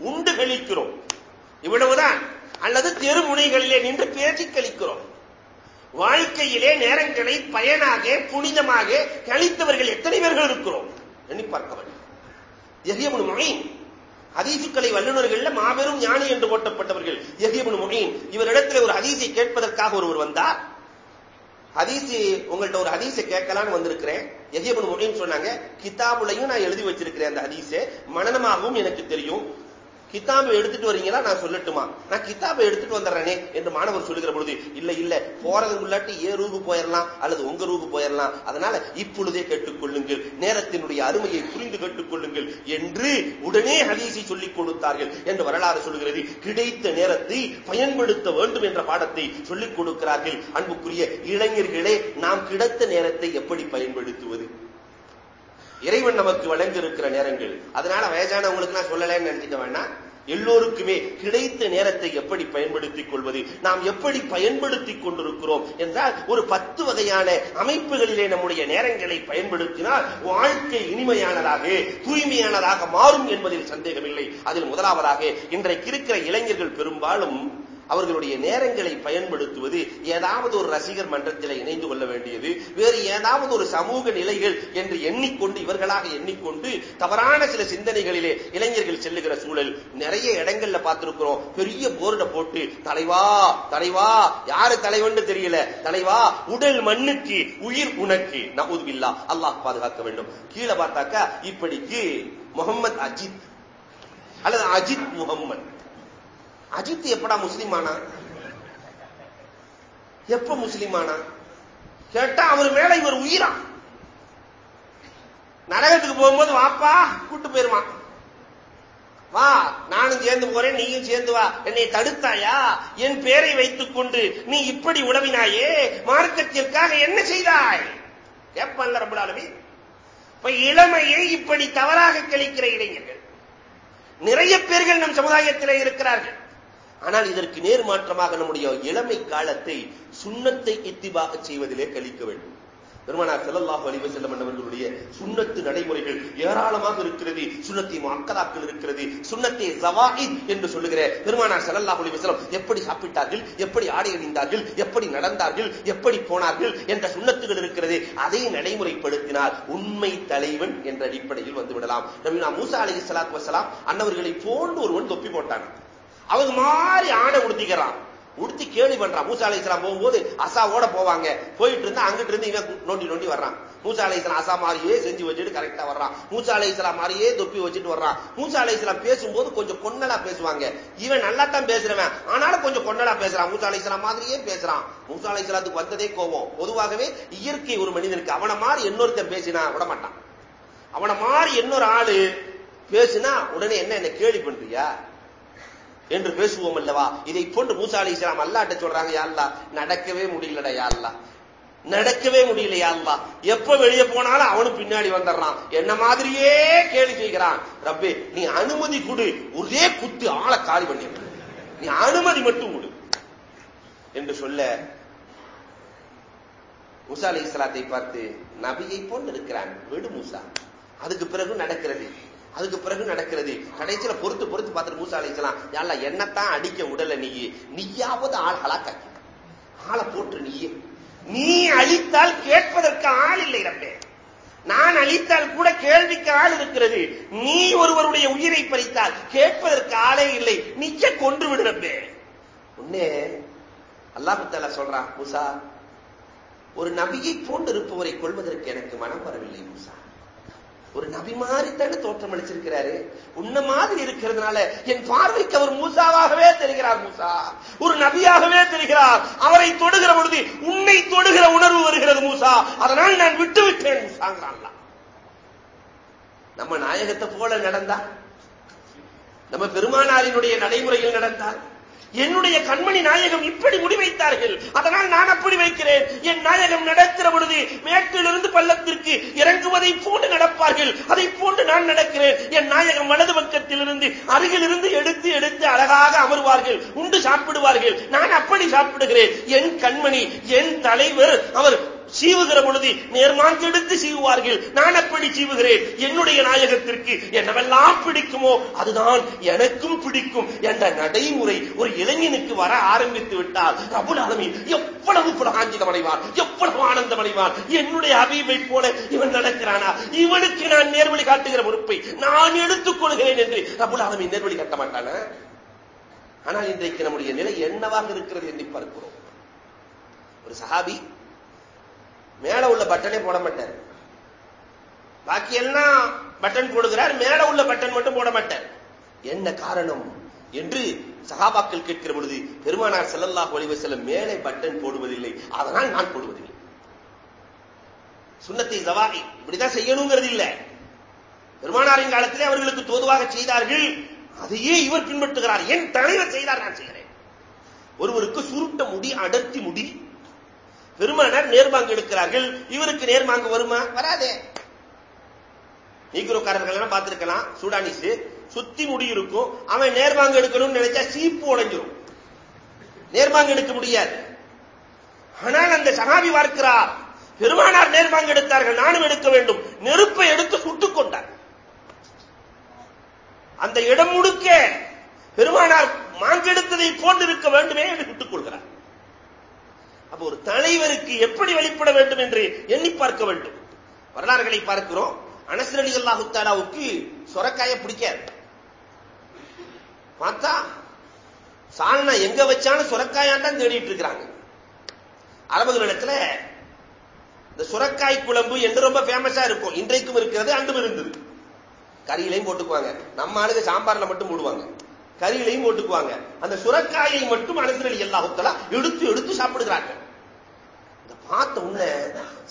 உண்டு கழிக்கிறோம் இவ்வளவுதான். அல்லது தெருமுனைகளிலே நின்று பேசி கழிக்கிறோம். வாழ்க்கையிலே நேரங்களை பயனாக புனிதமாக கழித்தவர்கள் எத்தனை பேர்கள் இருக்கிறோம்? எண்ணி பார்க்க வேண்டும். எஹியமுன் மொயின் ஹதீசுக்களை வல்லுநர்கள் மாபெரும் ஞானி என்று ஓட்டப்பட்டவர்கள் எஹியமுன் மொயின் இவரிடத்தில் ஒரு ஹதீஸை கேட்பதற்காக ஒருவர் வந்தார். ஹதீசி உங்கள்ட்ட ஒரு ஹதீஸை கேட்கலான்னு வந்திருக்கிறேன். எஹியபுன் மொழின்னு சொன்னாங்க கிதாபுலையும் நான் எழுதி வச்சிருக்கிறேன் அந்த ஹதீஸை. மனநமாகவும் எனக்கு தெரியும். கிதாபை எடுத்துட்டு வரீங்களா? நான் சொல்லட்டுமா? நான் கிதாபை எடுத்துட்டு வந்துடுறேனே என்று மாணவர் சொல்லுகிற பொழுது இல்ல இல்ல போறது உள்ளாட்டி ஏ ரூபு போயிடலாம் அல்லது உங்க ரூபு போயிடலாம் அதனால இப்பொழுதே கேட்டுக்கொள்ளுங்கள். நேரத்தினுடைய அருமையை புரிந்து கேட்டுக்கொள்ளுங்கள் என்று உடனே ஹதீஸை சொல்லிக் கொடுத்தார்கள் என்று வரலாறு சொல்கிறது. கிடைத்த நேரத்தை பயன்படுத்த வேண்டும் என்ற பாடத்தை சொல்லிக் கொடுக்கிறார்கள். அன்புக்குரிய இளைஞர்களே நாம் கிடைத்த நேரத்தை எப்படி பயன்படுத்துவது? இறைவன் நமக்கு வழங்கியிருக்கிற நேரங்கள். அதனால வயசானவங்களுக்கு நான் சொல்லலைன்னு நினைச்சிக்க வேண்டாம். எல்லோருக்குமே கிடைத்த நேரத்தை எப்படி பயன்படுத்திக் கொள்வது நாம் எப்படி பயன்படுத்திக் கொண்டிருக்கிறோம் என்றால் ஒரு பத்து வகையான அமைப்புகளிலே நம்முடைய நேரங்களை பயன்படுத்தினால் வாழ்க்கை இனிமையானதாக தூய்மையானதாக மாறும் என்பதில் சந்தேகமில்லை. அதில் முதலாவதாக இன்றைக்கு இருக்கிற இளைஞர்கள் பெரும்பாலும் அவர்களுடைய நேரங்களை பயன்படுத்துவது ஏதாவது ஒரு ரசிகர் மன்றத்தில் இணைந்து கொள்ள வேண்டியது வேறு ஏதாவது ஒரு சமூக நிலைகள் என்று எண்ணிக்கொண்டு இவர்களாக எண்ணிக்கொண்டு தவறான சில சிந்தனைகளிலே இளைஞர்கள் செல்லுகிற சூழல். நிறைய இடங்கள்ல பார்த்திருக்கிறோம். பெரிய போர்டை போட்டு தலைவா தலைவா யாரு தலைவன் தெரியல. தலைவா உடல் மண்ணுக்கு உயிர் உனக்கு. நவுதுபில்லா அல்லாஹ் பாதுகாக்க வேண்டும். கீழே பார்த்தாக்கா இப்படிக்கு முகமது அஜித் அல்லது அஜித் முகம்மது. அஜித் எப்படா முஸ்லீம் ஆனா எப்ப முஸ்லீம் ஆனா கேட்டா அவர் மேல இவர் உயிரா? நரகத்துக்கு போகும்போது வாப்பா கூட்டு போயிருவான் வா நானும் சேர்ந்து போறேன் நீயும் சேர்ந்து வா. என்னை தடுத்தாயா? என் பேரை வைத்துக் கொண்டு நீ இப்படி உழவினாயே மார்க்கத்திற்காக என்ன செய்தாய்? கேப்பல்ல ரபுலாலவி இப்ப இளமையை இப்படி தவறாக கழிக்கிற இளைஞர்கள் நிறைய பேர்கள் நம் சமுதாயத்திலே இருக்கிறார்கள். ஆனால் இதற்கு நேர் மாற்றமாக நம்முடைய இளமை காலத்தை சுண்ணத்தை இத்திபாக செய்வதிலே கழிக்க வேண்டும். பெருமானார் செல்லல்லாஹு அலைஹி செல்லம் அவர்களுடைய சுண்ணத்து நடைமுறைகள் ஏராளமாக இருக்கிறது. சுண்ணத்தை மக்களாக்கள் இருக்கிறது. சுண்ணத்தை ஜவாஹித் என்று சொல்லுகிற பெருமானார் செல்லல்லாஹு அலைஹி செல்லம் எப்படி சாப்பிட்டார்கள்? எப்படி ஆடை அணிந்தார்கள்? எப்படி நடந்தார்கள்? எப்படி போனார்கள்? என்ற சுண்ணத்துகள் இருக்கிறது. அதை நடைமுறைப்படுத்தினால் உண்மை தலைவன் என்ற அடிப்படையில் வந்துவிடலாம் நபினா மூசா அலி சலாத் வசலாம் அன்னவர்களை போன்று ஒருவன் தொப்பி போட்டான் அவங்க மாதிரி ஆடை உடுத்திக்கிறான். உடுத்தி கேள்வி பண்றான். மூசா அலை இஸ்லாம் போகும்போது அசாவோட போவாங்க. போயிட்டு இருந்தா அங்கிட்டு இருந்து இவன் நோண்டி நோண்டி வர்றான். மூசா அலை இஸ்லாம் அசா மாதிரியே செஞ்சு வச்சுட்டு கரெக்டா வர்றான். மூசா அலை இஸ்லாம் மாதிரியே தொப்பி வச்சுட்டு வர்றான். மூசா அலை இஸ்லாம் பேசும்போது கொஞ்சம் கொன்னலா பேசுவாங்க. இவன் நல்லா தான் பேசுறவன். ஆனாலும் கொஞ்சம் கொன்னலா பேசுறான். மூசா அலை இஸ்லாம் மாதிரியே பேசுறான். மூசா அலை இஸ்லாத்துக்கு வந்ததே கோவம் பொதுவாகவே இயற்கை ஒரு மனிதனுக்கு அவனை மாதிரி இன்னொருத்தன் பேசினா விட மாட்டான். அவனை மாதிரி இன்னொரு ஆளு பேசுனா உடனே என்ன என்ன கேள்வி பண்றியா? என்று பேசுவோம் அல்லவா? இதை போன்று மூசா அலி இஸ்லாம் அல்லாட்ட சொல்றாங்க யாழ்லா நடக்கவே முடியலடா யாழ்லா நடக்கவே முடியல யாழ்லா எப்ப வெளியே போனாலும் அவனும் பின்னாடி வந்துடுறான். என்ன மாதிரியே கேள்வி செய்கிறான். ரப்பே நீ அனுமதி கொடு. ஒரே குத்து ஆளை காலி பண்ணிடு நீ அனுமதி மட்டும் கொடு. என்று சொல்ல மூசா அலி இஸ்லாத்தை பார்த்து நபியை போன்று இருக்கிறான். விடு மூசா. அதுக்கு பிறகு நடக்கிறது. அதுக்கு பிறகு நடக்கிறது. கடைசியில பொறுத்து பொறுத்து பார்த்துட்டு மூசா அழைக்கலாம் யாரா என்னத்தான் அடிக்க உடல நீ? நீயாவது ஆள் ஹலாக்காக்கி. ஆளை போட்டு நீயே நீ அழித்தால் கேட்பதற்கு ஆள் இல்லை ரப்பே. நான் அழித்தால் கூட கேள்விக்கு ஆள் இருக்கிறது. நீ ஒருவருடைய உயிரை பறித்தால் கேட்பதற்கு ஆளே இல்லை. நிச்சய கொன்று விடுறப்பே உன்னே அல்லாஹு சொல்றான் மூசா ஒரு நபியை போன்று இருப்பவரை கொள்வதற்கு எனக்கு மனம் வரவில்லை மூசா. ஒரு நபி மாதிரி தானே தோற்றம் அளிச்சிருக்கிறாரு. உன்ன மாதிரி இருக்கிறதுனால என் பார்வைக்கு அவர் மூசாவாகவே தெரிகிறார் மூசா. ஒரு நபியாகவே தெரிகிறார். அவரை தொடுகிற பொழுது உன்னை தொடுகிற உணர்வு வருகிறது மூசா. அதனால் நான் விட்டு விட்டேன் மூசாங்கிறான் நம்ம நாயகத்தை போல நடந்தா? நம்ம பெருமானாரினுடைய நடைமுறையில் நடந்தால்? என்னுடைய கண்மணி நாயகம் இப்படி முடிவைத்தார்கள் அதனால் நான் அப்படி வைக்கிறேன். என் நாயகம் நடக்கிற பொழுது மேட்டிலிருந்து பள்ளத்திற்கு இறங்குவதை போன்று நடப்பார்கள். அதை போன்று நான் நடக்கிறேன். என் நாயகம் வலது பக்கத்திலிருந்து அருகிலிருந்து எடுத்து எடுத்து அழகாக அமர்வார்கள். உண்டு சாப்பிடுவார்கள். நான் அப்படி சாப்பிடுகிறேன். என் கண்மணி என் தலைவர் அவர் சீவுகிற பொழுது நேர்மாங்கு எடுத்து சீவுவார்கள். நான் அப்படி சீவுகிறேன். என்னுடைய நாயகத்திற்கு என்னவெல்லாம் பிடிக்குமோ அதுதான் எனக்கும் பிடிக்கும் என்ற நடைமுறை ஒரு இளைஞனுக்கு வர ஆரம்பித்து விட்டால் ரபுல் ஆலமீன் எவ்வளவு புலகாஞ்சிதம் அடைவார் எவ்வளவு ஆனந்தம் அடைவார் என்னுடைய அபிவை போல இவன் நடக்கிறானா? இவனுக்கு நான் நேர்வழி காட்டுகிற பொறுப்பை நான் எடுத்துக் கொள்கிறேன் என்று ரபுல் ஆலமீன் நேர்வழி காட்ட மாட்டான? ஆனால் இன்றைக்கு நம்முடைய நிலை என்னவாக இருக்கிறது என்று பார்க்கிறோம். ஒரு சஹாபி மேல உள்ள பட்டனே போட மாட்டார். பாக்கி எல்லாம் பட்டன் போடுகிறார் மேல உள்ள பட்டன் மட்டும் போட மாட்டார். என்ன காரணம்? என்று சகாபாக்கள் கேட்கிற பொழுது பெருமானார் ஸல்லல்லாஹு ஒளிவு செல்ல மேலே பட்டன் போடுவதில்லை. அதனால் நான் போடுவதில்லை. சுண்ணத்தை ஜவாஹி இப்படிதான் செய்யணுங்கிறது இல்ல. பெருமானாரின் காலத்திலே அவர்களுக்கு தோதுவாக செய்தார்கள். அதையே இவர் பின்பற்றுகிறார். என் தலைவர் செய்தார் நான் செய்கிறேன். ஒருவருக்கு சுருட்ட முடி அடர்த்தி முடி பெருமானார் நேர்மாங்கு எடுக்கிறார்கள். இவருக்கு நேர்மாங்கு வருமா? வராதே. நீக்ரோக்காரர்கள் எல்லாம் பார்த்திருக்கலாம் சூடானிஸ். சுத்தி முடி இருக்கும். அவன் நேர்மாங்கு எடுக்கணும்னு நினைச்சா சீப்பு உடைஞ்சிரும். நேர்மாங்கு எடுக்க முடியாது. ஆனால் அந்த சகாபி பார்க்கிறார் பெருமானார் நேர்மாங்கு எடுத்தார்கள் நானும் எடுக்க வேண்டும். நெருப்பை எடுத்து சுட்டுக் கொண்டார். அந்த இடம் முழுக்க பெருமானார் மாங்கெடுத்ததை போன்றிருக்க வேண்டுமே என்று சுட்டுக் கொள்கிறார். அப்ப ஒரு தலைவருக்கு எப்படி வெளிப்பட வேண்டும் என்று எண்ணி பார்க்க வேண்டும். வரலாறுகளை பார்க்கிறோம். அனசர் அலி அல்லாஹு தாலாவுக்கு சொரக்காய பிடிக்காது. பார்த்தா சால்னா எங்க வச்சாலும் சுரக்காயான் தான் தேடிட்டு இருக்கிறாங்க. அரபுகளிடத்துல இந்த சுரக்காய் குழம்பு என்று ரொம்ப ஃபேமஸா இருக்கும். இன்றைக்கும் இருக்கிறது அன்றும் இருந்தது. கறியிலையும் போட்டுக்குவாங்க. நம்ம ஆளுங்க சாம்பார்ல மட்டும் போடுவாங்க. கறியிலையும் போட்டுக்குவாங்க அந்த சுரக்காயை மட்டும் அனசரலி அல்லாஹுத்தலா எடுத்து எடுத்து சாப்பிடுகிறார்கள். பார்த்த உடனே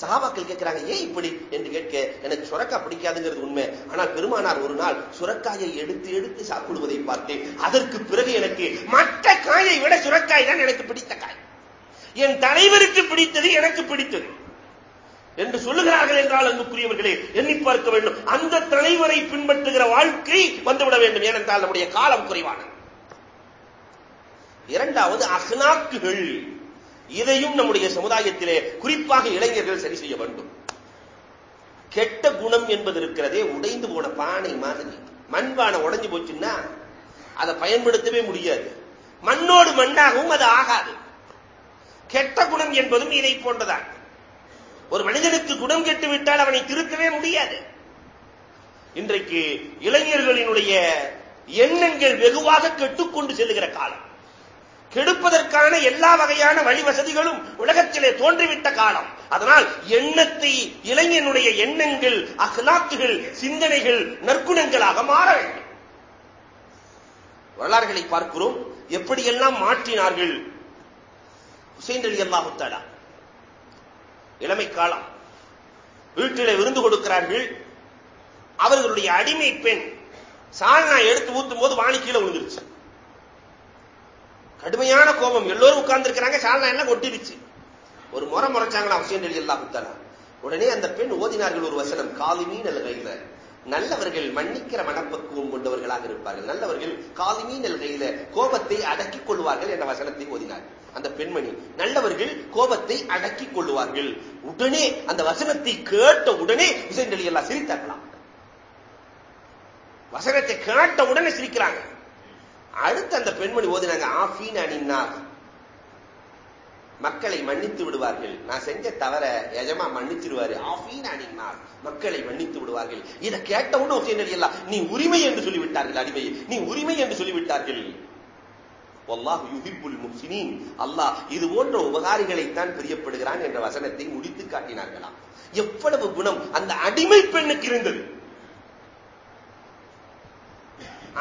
சகாபாக்கள் கேட்கிறாங்க ஏன் இப்படி? என்று கேட்க எனக்கு சுரக்காய் பிடிக்காதுங்கிறது உண்மை. ஆனால் பெருமானார் ஒரு நாள் சுரக்காயை எடுத்து எடுத்து சாப்பிடுவதை பார்த்தேன் அதற்கு பிறகு எனக்கு மற்ற காயை விட சுரக்காய் தான் எனக்கு பிடித்த காய். என் தலைவருக்கு பிடித்தது எனக்கு பிடித்தது. என்று சொல்லுகிறார்கள் என்றால் அன்புக்குரியவர்களே எண்ணி பார்க்க வேண்டும். அந்த தலைவரை பின்பற்றுகிற வாழ்க்கை வந்துவிட வேண்டும். ஏனென்றால் நம்முடைய காலம் குறைவானது. இரண்டாவது அகனாக்குகள் இதையும் நம்முடைய சமுதாயத்திலே குறிப்பாக இளைஞர்கள் சரி செய்ய வேண்டும். கெட்ட குணம் என்பது இருக்கிறதே உடைந்து போன பானை மாதிரி. மண்பானை உடைஞ்சு போச்சுன்னா அதை பயன்படுத்தவே முடியாது. மண்ணோடு மண்ணாகவும் அது ஆகாது. கெட்ட குணம் என்பதும் இதை போன்றதான். ஒரு மனிதனுக்கு குணம் கெட்டு விட்டால் அவனை திருத்தவே முடியாது. இன்றைக்கு இளைஞர்களினுடைய எண்ணங்கள் வெகுவாக கெட்டுக்கொண்டு செல்லுகிற காலம். கெடுப்பதற்கான எல்லா வகையான வழிவசதிகளும் உலகத்திலே தோன்றிவிட்ட காலம். அதனால் எண்ணத்தை இளைஞனுடைய எண்ணங்கள் அகலாக்குகள் சிந்தனைகள் நற்குணங்களாக மாற வேண்டும். வரலாறுகளை பார்க்கிறோம். எப்படியெல்லாம் மாற்றினார்கள்? ஹுசைன் அலி அல்லாஹுத்தாலா இளமை காலம். வீட்டிலே விருந்து கொடுக்கிறார்கள். அவர்களுடைய அடிமை பெண் சால்னா எடுத்து ஊத்தும் போது வாணி கீழே விழுந்துருச்சு. கடுமையான கோபம். எல்லோரும் உட்கார்ந்து இருக்கிறாங்க சால்னா எல்லாம் கொட்டிருச்சு ஒரு முறை முறைச்சாங்களா அவசியம் அலி அல்லா உடனே அந்த பெண் ஓதினார்கள் ஒரு வசனம். காலிமீன் அல்ல கையில நல்லவர்கள் மன்னிக்கிற மனப்பக்குவம் கொண்டவர்களாக இருப்பார்கள். நல்லவர்கள் காலிமீன் அல் கையில கோபத்தை அடக்கிக் கொள்வார்கள் என்ற வசனத்தை ஓதினார்கள். அந்த பெண்மணி நல்லவர்கள் கோபத்தை அடக்கிக் கொள்ளுவார்கள். உடனே அந்த வசனத்தை கேட்ட உடனே ஹுசைன் அலி எல்லாம் சிரித்தார்களாம். வசனத்தை கேட்ட உடனே சிரிக்கிறாங்க. அடுத்து அந்த பெண்மணி ஓதினாங்க ஆஃபீன் அணினார் மக்களை மன்னித்து விடுவார்கள். நான் செஞ்ச தவற எஜமா மன்னிச்சிருவாரு. ஆஃபீன் அணினார் மக்களை மன்னித்து விடுவார்கள். இதை கேட்டவுடன் உடனே அலி அல்லா நீ உரிமை என்று சொல்லிவிட்டார்கள் அடிமையை. நீ உரிமை என்று சொல்லிவிட்டார்கள். அல்லாஹ் யுஹிப்புல் முஹ்சினீன். அல்லாஹ் இது போன்ற உபகாரிகளைத்தான் பிரியப்படுகிறான் என்ற வசனத்தை முடித்து காட்டினார்களாம் எவ்வளவு குணம் அந்த அடிமை பெண்ணுக்கு இருந்தது.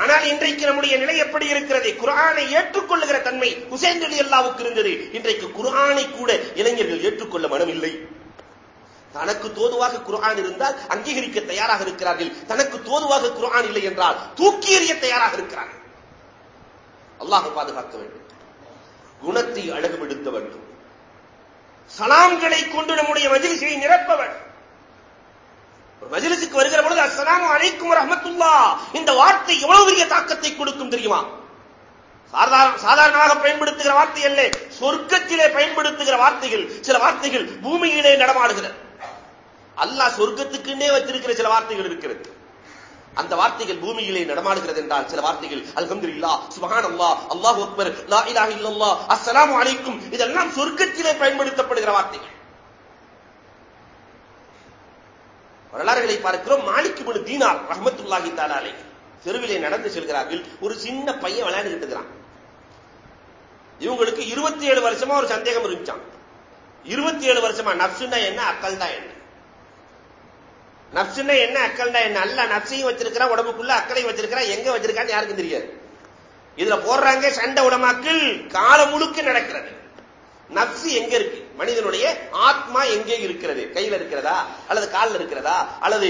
ஆனால் இன்றைக்கு நம்முடைய நிலை எப்படி இருக்கிறது? குரானை ஏற்றுக்கொள்ளுகிற தன்மை ஹுசைன் அலி அல்லாவுக்கு இருந்தது. இன்றைக்கு குரானை கூட இளைஞர்கள் ஏற்றுக்கொள்ள மனம் இல்லை தனக்கு தோதுவாக குர்ஆன் இருந்தால் அங்கீகரிக்க தயாராக இருக்கிறார்கள். தனக்கு தோதுவாக குர்ஆன் இல்லை என்றால் தூக்கி எறிய தயாராக இருக்கிறார்கள். அல்லாஹ் பாதுகாக்க வேண்டும். குணத்தை அழகுபடுத்த வேண்டும். சலாம்களை கொண்டு நம்முடைய மஜிலிசை நிரப்ப வேண்டும். ஒரு மஜிலிசுக்கு வருகிற பொழுது அஸ்லாம் அலைக்கும் ரஹமத்துல்லா இந்த வார்த்தை எவ்வளவு பெரிய தாக்கத்தை கொடுக்கும் தெரியுமா? சாதாரணமாக பயன்படுத்துகிற வார்த்தை அல்ல சொர்க்கத்திலே பயன்படுத்துகிற வார்த்தைகள் சில வார்த்தைகள் பூமியிலே நடமாடுகிறது அல்லாஹ் சொர்க்கத்துக்குன்னே வச்சிருக்கிற சில வார்த்தைகள் இருக்கிறது. அந்த வார்த்தைகள் பூமியிலே நடமாடுகிறது என்றால் சில வார்த்தைகள் அல்ஹம்து இல்லா சுபஹான் அல்லா அல்லாஹ் அக்பர் லா இலாஹ இல்லல்லா அஸ்ஸலாமு அலைக்கும். இதெல்லாம் சொர்க்கத்திலே பயன்படுத்தப்படுகிற வார்த்தைகள். வரலாறுகளை பார்க்கிறோம். மாலிக்கு இப்னு தீனார் ரஹமத்துல்லாஹி தாலாலை தெருவிலே நடந்து செல்கிறார்கள். ஒரு சின்ன பையன் விளையாண்டுகிட்டு இருக்கிறான். இவங்களுக்கு இருபத்தி ஏழு வருஷமா ஒரு சந்தேகம் இருந்துச்சான் இருபத்தி ஏழு வருஷமா நப்சுன்னா என்ன அக்கல்டா என்ன? நப்சுன்னா என்ன அக்கல்டா என்ன? அல்ல நப்சையும் வச்சிருக்கிறான் உடம்புக்குள்ள அக்கலையும் வச்சிருக்கிறான் எங்க வச்சிருக்கான்னு யாருக்கும் தெரியாது. இதுல போடுறாங்க சண்டை உடமாக்கள் காலம் முழுக்க நடக்கிறது. நப்சு எங்க இருக்கு? மனிதனுடைய ஆத்மா எங்கே இருக்கிறது? கையில இருக்கிறதா? அல்லது காலில் இருக்கிறதா? அல்லது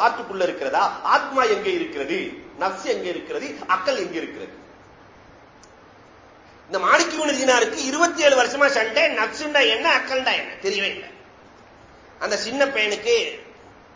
ஹார்ட்டுக்குள்ள இருக்கிறதா? ஆத்மா எங்கே இருக்கிறது? நப்சு எங்க இருக்கிறது? அக்கல் எங்க இருக்கிறது? இந்த மாணிக்கு தீனாருக்கு இருபத்தி ஏழு வருஷமா சண்டை நப்சுண்டா என்ன அக்கல்டா என்ன? தெரியவே இல்லை. அந்த சின்ன பையனுக்கு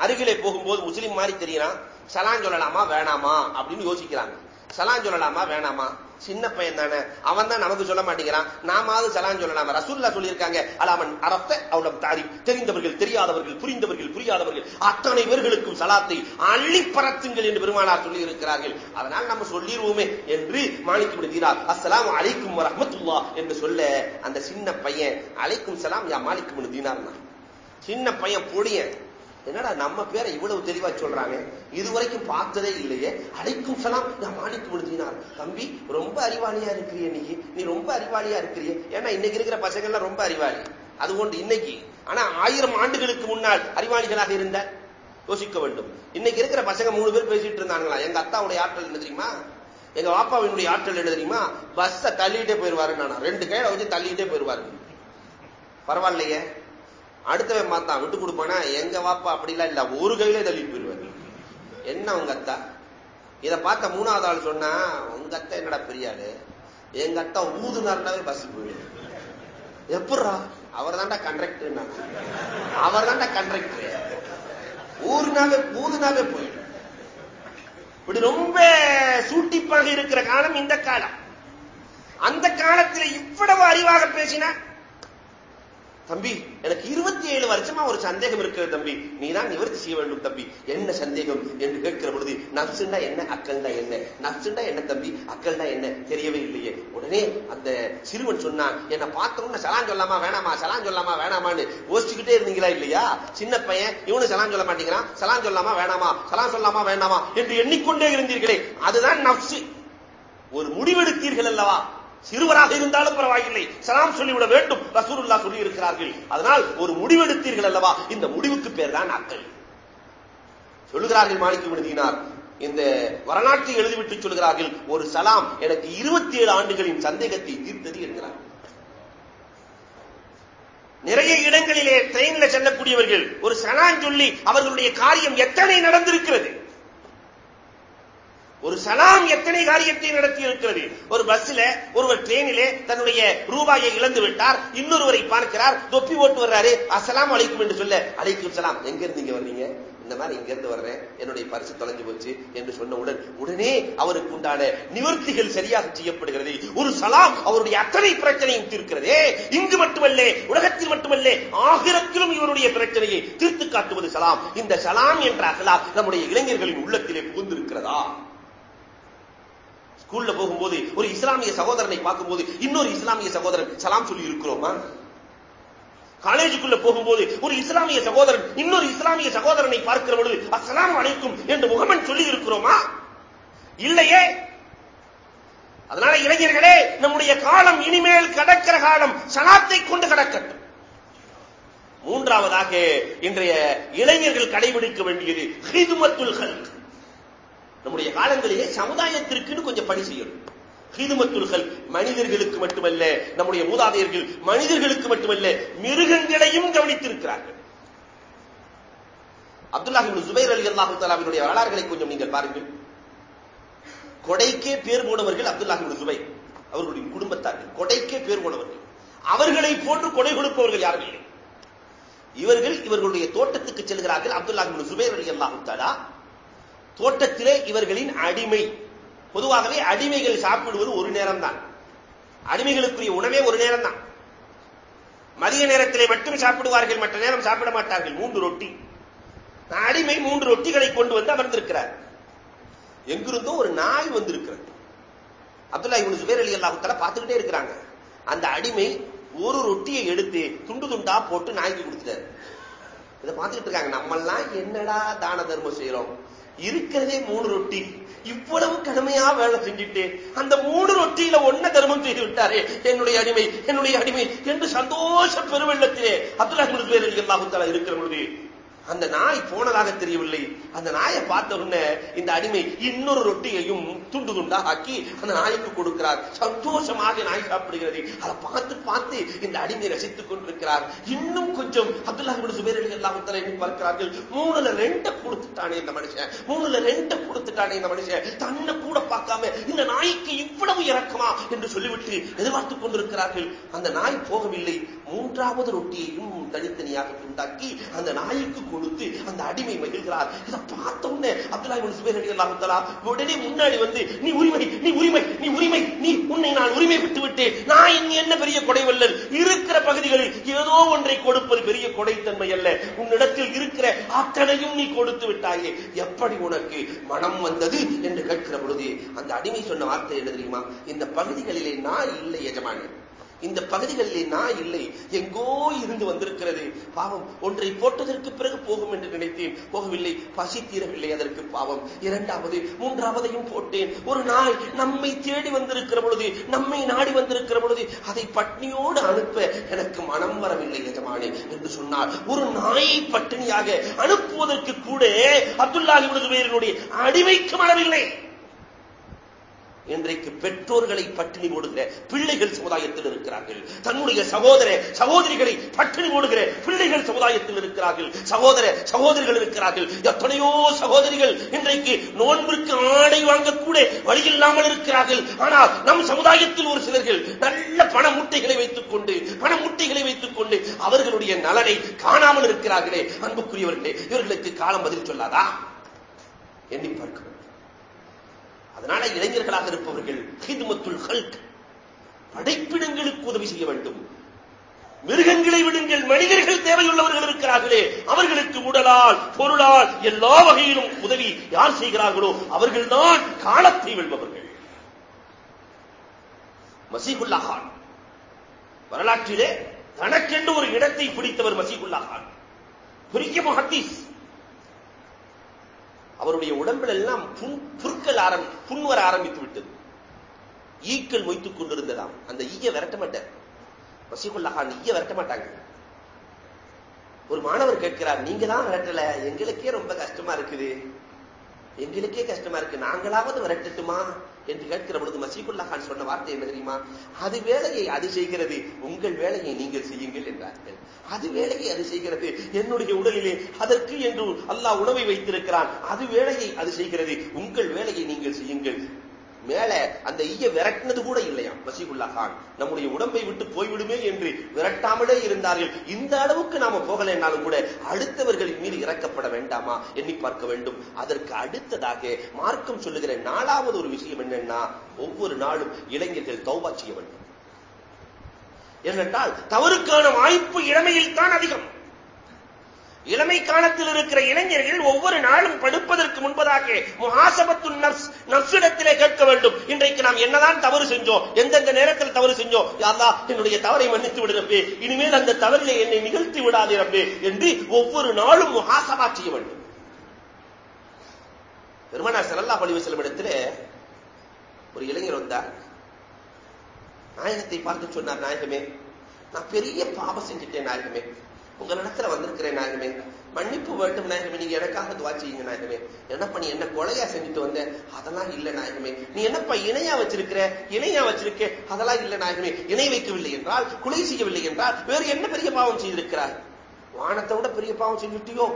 அருகிலே போகும்போது முஸ்லீம் மாதிரி தெரியலாம். சலான் சொல்லலாமா? வேணாமா? அப்படின்னு யோசிக்கிறாங்க. சலான் சொல்லலாமா? வேணாமா? சின்ன பையன் தானே. அவன் தான் நமக்கு சொல்ல மாட்டேங்கிறான். நாமாவது சலான் சொல்லலாமா? ரசூல்லா சொல்லியிருக்காங்க. அலாமன் அறத்த அவடம் தாரி. தெரிந்தவர்கள் தெரியாதவர்கள் புரிந்தவர்கள் புரியாதவர்கள் அத்தனை பேர்களுக்கும் சலாத்தை அள்ளி பரத்துங்கள் என்று பெருமானார் சொல்லி இருக்கிறார்கள் அதனால் நம்ம சொல்லிடுவோமே என்று மாணிக்கு விடுகிறார் அஸ்லாம் அழைக்கும் ரஹமத்துல்லா என்று சொல்ல அந்த சின்ன பையன் அழைக்கும் சலாம் யா மாலிக்கு விடுதினார் சின்ன பையன் பொடியன். என்னடா நம்ம பேரை இவ்வளவு தெளிவா சொல்றாங்க? இதுவரைக்கும் பார்த்ததே இல்லையே. அழைக்கும் சலாம் நான் மாடிக்கு விழுதினார் தம்பி ரொம்ப அறிவாளியா இருக்கிறிய நீ. நீ ரொம்ப அறிவாளியா இருக்கிறிய. ஏன்னா இன்னைக்கு இருக்கிற பசங்க எல்லாம் ரொம்ப அறிவாளி. அது கொண்டு இன்னைக்கு ஆனா ஆயிரம் ஆண்டுகளுக்கு முன்னால் அறிவாளிகளாக இருந்த யோசிக்க வேண்டும். இன்னைக்கு இருக்கிற பசங்க மூணு பேர் பேசிட்டு இருந்தாங்களா? எங்க அத்தாவுடைய ஆற்றல் என்ன தெரியுமா? எங்க பாப்பாவினுடைய ஆற்றல் என்ன தெரியுமா? பஸ்ஸ தள்ளிட்டே போயிருவாரு நானா. ரெண்டு கையில வச்சு தள்ளிட்டே போயிருவாரு. பரவாயில்லையே. அடுத்தவன் பார்த்தான் விட்டு கொடுப்பானா? எங்க வாப்பா அப்படிலாம் இல்ல. ஒரு கையில தள்ளி போயிருவாரு என்ன உங்க அத்தா? இத பார்த்த மூணாவது ஆள் சொன்னா உங்க அத்தா என்னடா பெரியாரு எங்க அத்தா ஊதுனாருனாவே பஸ் போயிடும் எப்படா அவர் தான்டா கண்டக்டர் அவர் தான்டா கண்டக்டர் ஊருனாவே ஊதுனாவே போயிடும். இப்படி ரொம்ப சூட்டிப்பாக இருக்கிற காலம் இந்த காலம். அந்த காலத்தில் இவ்வளவு அறிவாக பேசினா தம்பி எனக்கு இருபத்தி ஏழு வருஷமா ஒரு சந்தேகம் இருக்கிறது தம்பி. நீ தான் நிவர்த்தி செய்ய வேண்டும் தம்பி. என்ன சந்தேகம் என்று கேட்கிற பொழுது நப்சுண்டா என்ன அக்கல்டா என்ன? நப்சுண்டா என்ன தம்பி? அக்கல்டா என்ன? தெரியவே இல்லையே. உடனே அந்த சிறுவன் சொன்னான் என்ன பார்த்தோம்னா சலான் சொல்லாமா வேணாமா? சலான் சொல்லாமா வேணாமான்னு யோசிச்சுக்கிட்டே இருந்தீங்களா இல்லையா? சின்ன பையன் இவனு சலான் சொல்ல மாட்டேங்கிறான். சலான் சொல்லாமா வேணாமா? சலான் சொல்லாமா வேணாமா? என்று எண்ணிக்கொண்டே இருந்தீர்களே. அதுதான் நப்சு ஒரு முடிவெடுத்தீர்கள் அல்லவா? சிறுவராக இருந்தாலும் பரவாயில்லை. சலாம் சொல்லிவிட வேண்டும். ரசூருல்லா சொல்லி இருக்கிறார்கள் அதனால் ஒரு முடிவெடுத்தீர்கள் அல்லவா? இந்த முடிவுக்கு பேர் தான் அக்கல் சொல்லுகிறார்கள் மாணிக்க விடுதினார் இந்த வரலாற்றை எழுதிவிட்டு சொல்கிறார்கள் ஒரு சலாம் எனக்கு இருபத்தி ஏழு ஆண்டுகளின் சந்தேகத்தை தீர்த்தது என்கிறார். நிறைய இடங்களிலே ட்ரெயின்ல செல்லக்கூடியவர்கள் ஒரு சலாம் சொல்லி அவர்களுடைய காரியம் எத்தனை நடந்திருக்கிறது? ஒரு சலாம் எத்தனை காரியத்தை நடத்தி இருக்கிறது? ஒரு பஸ்ல ஒருவர் ட்ரெயினிலே தன்னுடைய ரூபாயை இழந்து விட்டார். இன்னொருவரை பார்க்கிறார். தொப்பி ஓட்டு வர்றாரு. அசலாம் அழைக்கும் என்று சொல்ல அழைக்கும் சலாம். எங்க இருந்து இங்க வர்றீங்க? இந்த மாதிரி இங்க இருந்து வர்றேன். என்னுடைய பரிசு தொலைஞ்சு போச்சு என்று சொன்னவுடன் உடனே அவருக்கு உண்டான நிவர்த்திகள் சரியாக செய்யப்படுகிறது. ஒரு சலாம் அவருடைய அத்தனை பிரச்சனையும் தீர்க்கிறதே. இங்கு மட்டுமல்ல உலகத்தில் மட்டுமல்ல ஆகிரத்திலும் இவருடைய பிரச்சனையை தீர்த்து காட்டுவது சலாம். இந்த சலாம் என்ற அகலாம் நம்முடைய இளைஞர்களின் உள்ளத்திலே புகுந்திருக்கிறதா? ஸ்கூல்ல போகும்போது ஒரு இஸ்லாமிய சகோதரனை பார்க்கும்போது இன்னொரு இஸ்லாமிய சகோதரன் சலாம் சொல்லி இருக்கிறோமா? காலேஜுக்குள்ள போகும்போது ஒரு இஸ்லாமிய சகோதரன் இன்னொரு இஸ்லாமிய சகோதரனை பார்க்கிற பொழுது அஸ்லாம் அழைக்கும் என்று முகமன் சொல்லி இருக்கிறோமா? இல்லையே. அதனால இளைஞர்களே நம்முடைய காலம் இனிமேல் கடக்கிற காலம் சலாத்தை கொண்டு கடக்கட்டும். மூன்றாவதாக இன்றைய இளைஞர்கள் கடைபிடிக்க வேண்டியது ஹிதுமத்துல் ஹல்க். நம்முடைய காலங்களிலே சமுதாயத்திற்குன்னு கொஞ்சம் பணி செய்யணும். ஹீதுமத்துல்கள் மனிதர்களுக்கு மட்டுமல்ல நம்முடைய மூதாதையர்கள் மனிதர்களுக்கு மட்டுமல்ல மிருகங்களையும் கவனித்திருக்கிறார்கள். அப்துல்லாஹிபின் சுபைர் அலி அல்லாஹு தாலாவினுடைய வரலாறுகளை கொஞ்சம் நீங்கள் பாருங்கள். கொடைக்கே பேர் போனவர்கள் அப்துல்லாஹிபின் சுபை அவர்களுடைய குடும்பத்தார்கள். கொடைக்கே பேர் போனவர்கள். அவர்களை போன்று கொடை கொடுப்பவர்கள் யாரும் இல்லை. இவர்கள் இவர்களுடைய தோட்டத்துக்கு செல்கிறார்கள் அப்துல்லாஹிபின் சுபைர் அலி அல்லாஹு தோட்டத்திலே இவர்களின் அடிமை. பொதுவாகவே அடிமைகள் சாப்பிடுவது ஒரு நேரம் தான் அடிமைகளுக்குரிய உணவே ஒரு நேரம் தான் மதிய நேரத்திலே மட்டும் சாப்பிடுவார்கள் மற்ற நேரம் சாப்பிட மாட்டார்கள். மூன்று ரொட்டி. அடிமை மூன்று ரொட்டிகளை கொண்டு வந்து அமர்ந்திருக்கிறார். எங்கிருந்தோ ஒரு நாய் வந்திருக்கிறது. அப்துல்லா இவனு சுபேர் அலி அல்லாஹுத்தால பார்த்துக்கிட்டே இருக்கிறாங்க. அந்த அடிமை ஒரு ரொட்டியை எடுத்து துண்டு துண்டா போட்டு நாய்க்கு கொடுத்துட்டாரு. இதை பார்த்துக்கிட்டு இருக்காங்க. நம்மெல்லாம் என்னடா தான தர்மம் செய்யறோம் இருக்கிறதே மூணு ரொட்டி. இவ்வளவு கடுமையா வேலை செஞ்சுட்டு அந்த மூணு ரொட்டியில ஒன்ன தர்மம் செய்து விட்டாரே? என்னுடைய அடிமை என்னுடைய அடிமை என்று சந்தோஷ பெருவெள்ளத்திலே அப்துல்லா பேர் அல்லாஹுத்தாலா இருக்கிற பொழுது அந்த நாய் போனதாக தெரியவில்லை. அந்த நாயை பார்த்த உடனே இந்த அடிமை இன்னொரு ரொட்டியையும் துண்டு துண்டா ஆக்கி அந்த நாய்க்கு கொடுக்கிறார். சந்தோஷமாக நாய் சாப்பிடுகிறது. அதை பார்த்து பார்த்து இந்த அடிமை ரசித்துக் கொண்டிருக்கிறார். இன்னும் கொஞ்சம் அப்துல்லா சுபேர் அலி பார்க்கிறார்கள். மூணுல ரெண்ட கொடுத்துட்டானே இந்த மனுஷன். மூணுல ரெண்ட கொடுத்துட்டானே இந்த மனுஷன். தன்னை கூட பார்க்காம இந்த நாய்க்கு இவ்வளவு இறக்கமா என்று சொல்லிவிட்டு எதிர்பார்த்துக் கொண்டிருக்கிறார்கள். அந்த நாய் போகவில்லை. மூன்றாவது ரொட்டியையும் தனித்தனியாக உண்டாக்கி அந்த நாய்க்கு கொடுத்து அந்த அடிமை மகிழ்கிறார். இதை பார்த்த உடனே அப்துல்லா சுபேர் அலி அல்லாஹுத்தலா உடனே முன்னாடி வந்து நீ உரிமை நீ உரிமை நீ உரிமை நீ உன்னை நான் உரிமை விட்டு விட்டேன். நான் இனி என்ன பெரிய கொடைவல்லல்? இருக்கிற பகுதிகளில் ஏதோ ஒன்றை கொடுப்பது பெரிய கொடைத்தன்மை அல்ல. உன்னிடத்தில் இருக்கிற அத்தனையும் நீ கொடுத்து விட்டாயே. எப்படி உனக்கு மனம் வந்தது? என்று கேட்கிற பொழுது அந்த அடிமை சொன்ன வார்த்தை என்ன தெரியுமா? இந்த பகுதிகளிலே நான் இல்லை எஜமானே. இந்த பகுதிகளிலே நான் இல்லை. எங்கோ இருந்து வந்திருக்கிறது. பாவம் ஒன்றை போட்டதற்கு பிறகு போகும் என்று நினைத்தேன். போகவில்லை பசி தீரவில்லை அதற்கு பாவம். இரண்டாவது மூன்றாவதையும் போட்டேன். ஒரு நாய் நம்மை தேடி வந்திருக்கிற பொழுது நம்மை நாடி வந்திருக்கிற பொழுது அதை பட்னியோடு அனுப்ப எனக்கு மனம் வரவில்லை எஜமானே என்று சொன்னார். ஒரு நாயை பட்டினியாக அனுப்புவதற்கு கூட அப்துல்லாஹி பேருடைய அடிமைக்கு மனவில்லை இன்றைக்கு பெற்றோர்களை பட்டினி போடுகிற பிள்ளைகள் சமுதாயத்தில் இருக்கிறார்கள். தன்னுடைய சகோதர சகோதரிகளை பட்டினி போடுகிற பிள்ளைகள் சமுதாயத்தில் இருக்கிறார்கள். சகோதர சகோதரிகள் இருக்கிறார்கள். எத்தனையோ சகோதரிகள் இன்றைக்கு நோன்பிற்கு ஆடை வாங்கக்கூட வழியில்லாமல் இருக்கிறார்கள். ஆனால் நம் சமுதாயத்தில் ஒரு சிலர்கள் நல்ல பண முட்டைகளை வைத்துக் கொண்டு பண முட்டைகளை வைத்துக் கொண்டு அவர்களுடைய நலனை காணாமல் இருக்கிறார்களே. அன்புக்குரியவர்களே இவர்களுக்கு காலம் பதில் சொல்லாதா? எண்ணி பார்க்க அதனால இளைஞர்களாக இருப்பவர்கள் ஹிதுமத்துல் ஹல்க் படைப்பிடங்களுக்கு உதவி செய்ய வேண்டும். மிருகங்களை விடுங்கள் மனிதர்கள் தேவையுள்ளவர்கள் இருக்கிறார்களே அவர்களுக்கு உடலால் பொருளால் எல்லா வகையிலும் உதவி யார் செய்கிறார்களோ அவர்கள்தான் காலத்தை வெல்பவர்கள். மசீகுல்லாஹான் வரலாற்றிலே தனக்கென்று ஒரு இடத்தை பிடித்தவர் மசீகுல்லாஹான் பெரிய முஹத்தீஸ் அவருடைய உடம்பில் எல்லாம் புற்கள் புன் வர ஆரம்பித்து விட்டது. ஈக்கள் மொய்த்துக் கொண்டிருந்ததாம். அந்த ஈய விரட்ட மாட்டார். வசிகுல்லாஹான் ஈய விரட்ட மாட்டாங்க. ஒரு மாணவர் கேட்கிறார் நீங்க தான் விரட்டல எங்களுக்கே ரொம்ப கஷ்டமா இருக்குது. எங்களுக்கே கஷ்டமா இருக்கு. நாங்களாவது விரட்டட்டுமா? என்று கேட்கிற பொழுது மசீபுல்லா கான் சொன்ன வார்த்தை என்ன தெரியுமா? அது வேலையை அது செய்கிறது உங்கள் வேலையை நீங்கள் செய்யுங்கள் என்றார்கள். அது வேலையை அது செய்கிறது. என்னுடைய உடலிலே அதற்கு என்று அல்லாஹ் உணவை வைத்திருக்கிறான். அது வேலையை அது செய்கிறது. உங்கள் வேலையை நீங்கள் செய்யுங்கள். மேல அந்த ஈய விரட்டினது கூட இல்லையா வசீகுல்லா கான். நம்முடைய உடம்பை விட்டு போய்விடுமே என்று விரட்டாமலே இருந்தார்கள். இந்த அளவுக்கு நாம போகலைன்னாலும் கூட அடுத்தவர்களின் மீது இறக்கப்பட வேண்டாமா எண்ணி பார்க்க வேண்டும். அதற்கு அடுத்ததாக மார்க்கம் சொல்லுகிற நாலாவது ஒரு விஷயம் என்னன்னா ஒவ்வொரு நாளும் இளைஞர்கள் தௌபா செய்ய வேண்டும். ஏனென்றால் தவறுக்கான வாய்ப்பு இளமையில் தான் அதிகம். இளமை காலத்தில் இருக்கிற இளைஞர்கள் ஒவ்வொரு நாளும் படுப்பதற்கு முன்பதாக முகாசபத்து நப்ஸ் நப்சிடத்திலே கேட்க வேண்டும். இன்றைக்கு நாம் என்னதான் தவறு செஞ்சோம் எந்தெந்த நேரத்தில் தவறு செஞ்சோம் யாரா என்னுடைய தவறை மன்னித்து விடுறப்பே இனிமேல் அந்த தவறிலே என்னை நிகழ்த்தி விடாதிரப்பே என்று ஒவ்வொரு நாளும் முகாசபா செய்ய வேண்டும். பெருமனார் செல்லல்லா பழிவு செல்லும் இடத்துல ஒரு இளைஞர் வந்தார். நாயகத்தை பார்த்து சொன்னார் நாயகமே நான் பெரிய பாபம் செஞ்சுட்டேன் நாயகமே. உங்களிடத்துல வந்திருக்கிறேன் நாயகமே. மன்னிப்பு வேண்டும் நாயகமே. நீங்க எனக்காக துவா செய்யுங்க நாயகமே. என்னப்பா நீ என்ன கொலையா செஞ்சுட்டு வந்த? அதெல்லாம் இல்ல நாயகமே. நீ என்னப்பா இணையா வச்சிருக்கிற? இணையா வச்சிருக்க? அதெல்லாம் இல்ல நாயகமே. இணை வைக்கவில்லை என்றால் கொலை செய்யவில்லை என்றால் வேறு என்ன பெரிய பாவம் செய்திருக்கிறார் வானத்தை விட பெரிய பாவம் செஞ்சுட்டியோ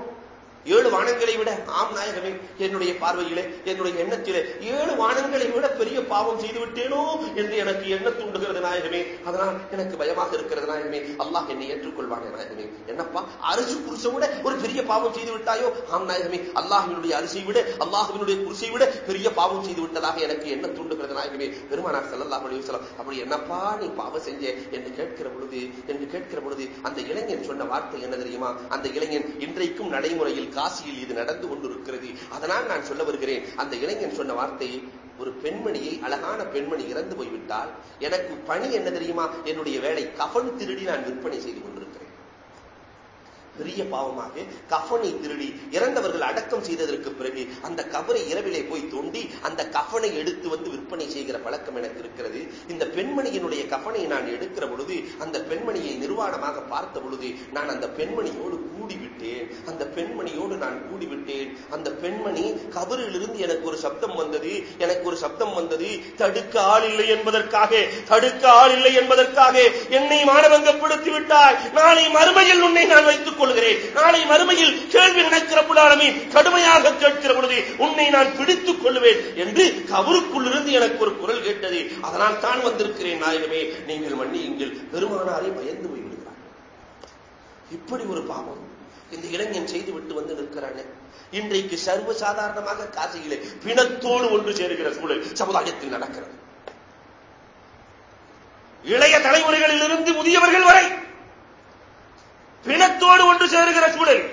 ஏழு வானங்களை விட ஆம் நாயகமே என்னுடைய பார்வையிலே என்னுடைய எண்ணத்திலே ஏழு வானங்களை விட பெரிய பாவம் செய்துவிட்டேனோ என்று எனக்கு எண்ண தூண்டுகிறது நாயகமே. அதனால் எனக்கு பயமாக இருக்கிறது நாயகமே. அல்லாஹ் என்னை ஏற்றுக்கொள்வானே நாயகமே. என்னப்பா அரிசி குருசை விட ஒரு பெரிய பாவம் செய்து விட்டாயோ ஆம் நாயகமே. அல்லாஹினுடைய அரிசியை விட அல்லாஹினுடைய குருசை விட பெரிய பாவம் செய்து விட்டதாக எனக்கு என்ன தூண்டுகிறது நாயகமே. பெருமானார் செல்லல்லா அலைஹி அப்படி என்னப்பா நீ பாவம் செஞ்ச? என்று கேட்கிற பொழுது என்று கேட்கிற பொழுது அந்த இளைஞன் சொன்ன வார்த்தை என்ன தெரியுமா? அந்த இளைஞன் இன்றைக்கும் நடைமுறையில் காசியில் இது நடந்து கொண்டிருக்கிறது. அதனால் நான் சொல்ல வருகிறேன் அந்த இளைஞன் சொன்ன வார்த்தை ஒரு பெண்மணியை அழகான பெண்மணி இறந்து போய்விட்டால் எனக்கு பணி என்ன தெரியுமா? என்னுடைய வேலை கஃன் திருடி நான் விற்பனை செய்து கொண்டிருக்கிறேன். பெரிய பாவமாக கஃனை திருடி இறந்தவர்கள் அடக்கம் செய்ததற்கு பிறகு அந்த கபரை இரவிலே போய் தோண்டி அந்த கஃனை எடுத்து வந்து விற்பனை செய்கிற பழக்கம் எனக்கு இருக்கிறது. இந்த பெண்மணியினுடைய கஃனை நான் எடுக்கிற பொழுது அந்த பெண்மணியை நிர்வாணமாக பார்த்த பொழுது நான் அந்த பெண்மணியோடு கூடிவிட்டேன் அந்த பெண்மணியோடு நான் கூடிவிட்டேன். அந்த பெண்மணி கபரிலிருந்து எனக்கு ஒரு சப்தம் வந்தது. எனக்கு ஒரு சப்தம் வந்தது. தடுக்க ஆள் இல்லை என்பதற்காக தடுக்க ஆள் இல்லை என்பதற்காக என்னை மானவங்கப்படுத்தி விட்டாய் நாளை மறுமையில் உன்னை நான் வைத்துக் கொள்கிறேன். நாளை மறுமையில் கேள்வி நடக்கிற புலானமே கடுமையாக கேட்கிற பொழுது உன்னை நான் பிடித்துக் கொள்வேன் என்று கபருக்குள்ளிருந்து எனக்கு ஒரு குரல் கேட்டது. அதனால் தான் வந்திருக்கிறேன் நாயகமே. நீங்கள் மன்னியுங்கள். பெருமானாரை பயந்து போய்விடுகிறார். இப்படி ஒரு பாவம். இந்த இளைஞன் செய்து விட்டு வந்து நிற்கிறானே. இன்றைக்கு சர்வ சாதாரணமாக காசியிலே பிணத்தோடு ஒன்று சேருகிற சூழல் சமுதாயத்தில் நடக்கிறது. இளைய தலைமுறைகளிலிருந்து முதியவர்கள் வரை பிணத்தோடு ஒன்று சேருகிற சூழல்.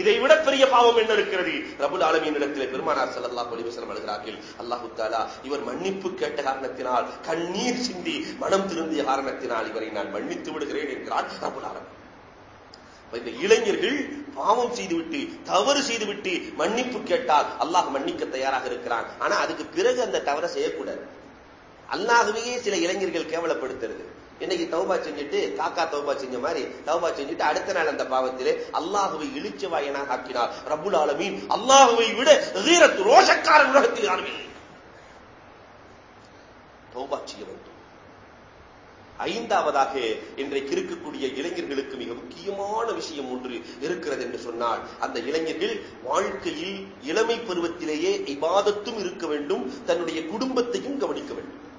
இதை விட பெரிய பாவம் என்ன இருக்கிறது? ரபுல் ஆலமியின் இடத்திலே பெருமானார் செல்லல்லா பொலிவசனம் அழுகிறார்கள் அல்லாஹு தாலா இவர் மன்னிப்பு கேட்ட காரணத்தினால் கண்ணீர் சிந்தி மனம் திருந்திய காரணத்தினால் இவரை நான் மன்னித்து விடுகிறேன் என்கிறார் ரபுல் ஆலமி இந்த இளைஞர்கள் பாவம் செய்துவிட்டு தவறு செய்துவிட்டு மன்னிப்பு கேட்டால் அல்லாஹ் மன்னிக்க தயாராக இருக்கிறான். ஆனா அதுக்கு பிறகு அந்த தவறை செய்யக்கூடாது. அல்லாகவே சில இளைஞர்கள் கேவலப்படுத்துறது. இன்னைக்கு தௌபா செஞ்சுட்டு காக்கா தௌபா செஞ்ச மாதிரி தௌபா செஞ்சுட்டு அடுத்த நாள் அந்த பாவத்திலே அல்லாஹுவை இழிச்சவாயனாக ஆக்கினார். ரபுல் ஆலமீன். அல்லாஹுவை விட வீரத்து ரோஷக்காரன் உலகத்தில் யாருமே இல்லை. தௌபா செய்ய வேண்டும். ஐந்தாவதாக இன்றைக்கு இருக்கக்கூடிய இளைஞர்களுக்கு மிக முக்கியமான விஷயம் ஒன்று இருக்கிறது என்று சொன்னால் அந்த இளைஞர்கள் வாழ்க்கையில் இளமை பருவத்திலேயே இபாதத்தும் இருக்க வேண்டும் தன்னுடைய குடும்பத்தையும் கவனிக்க வேண்டும்.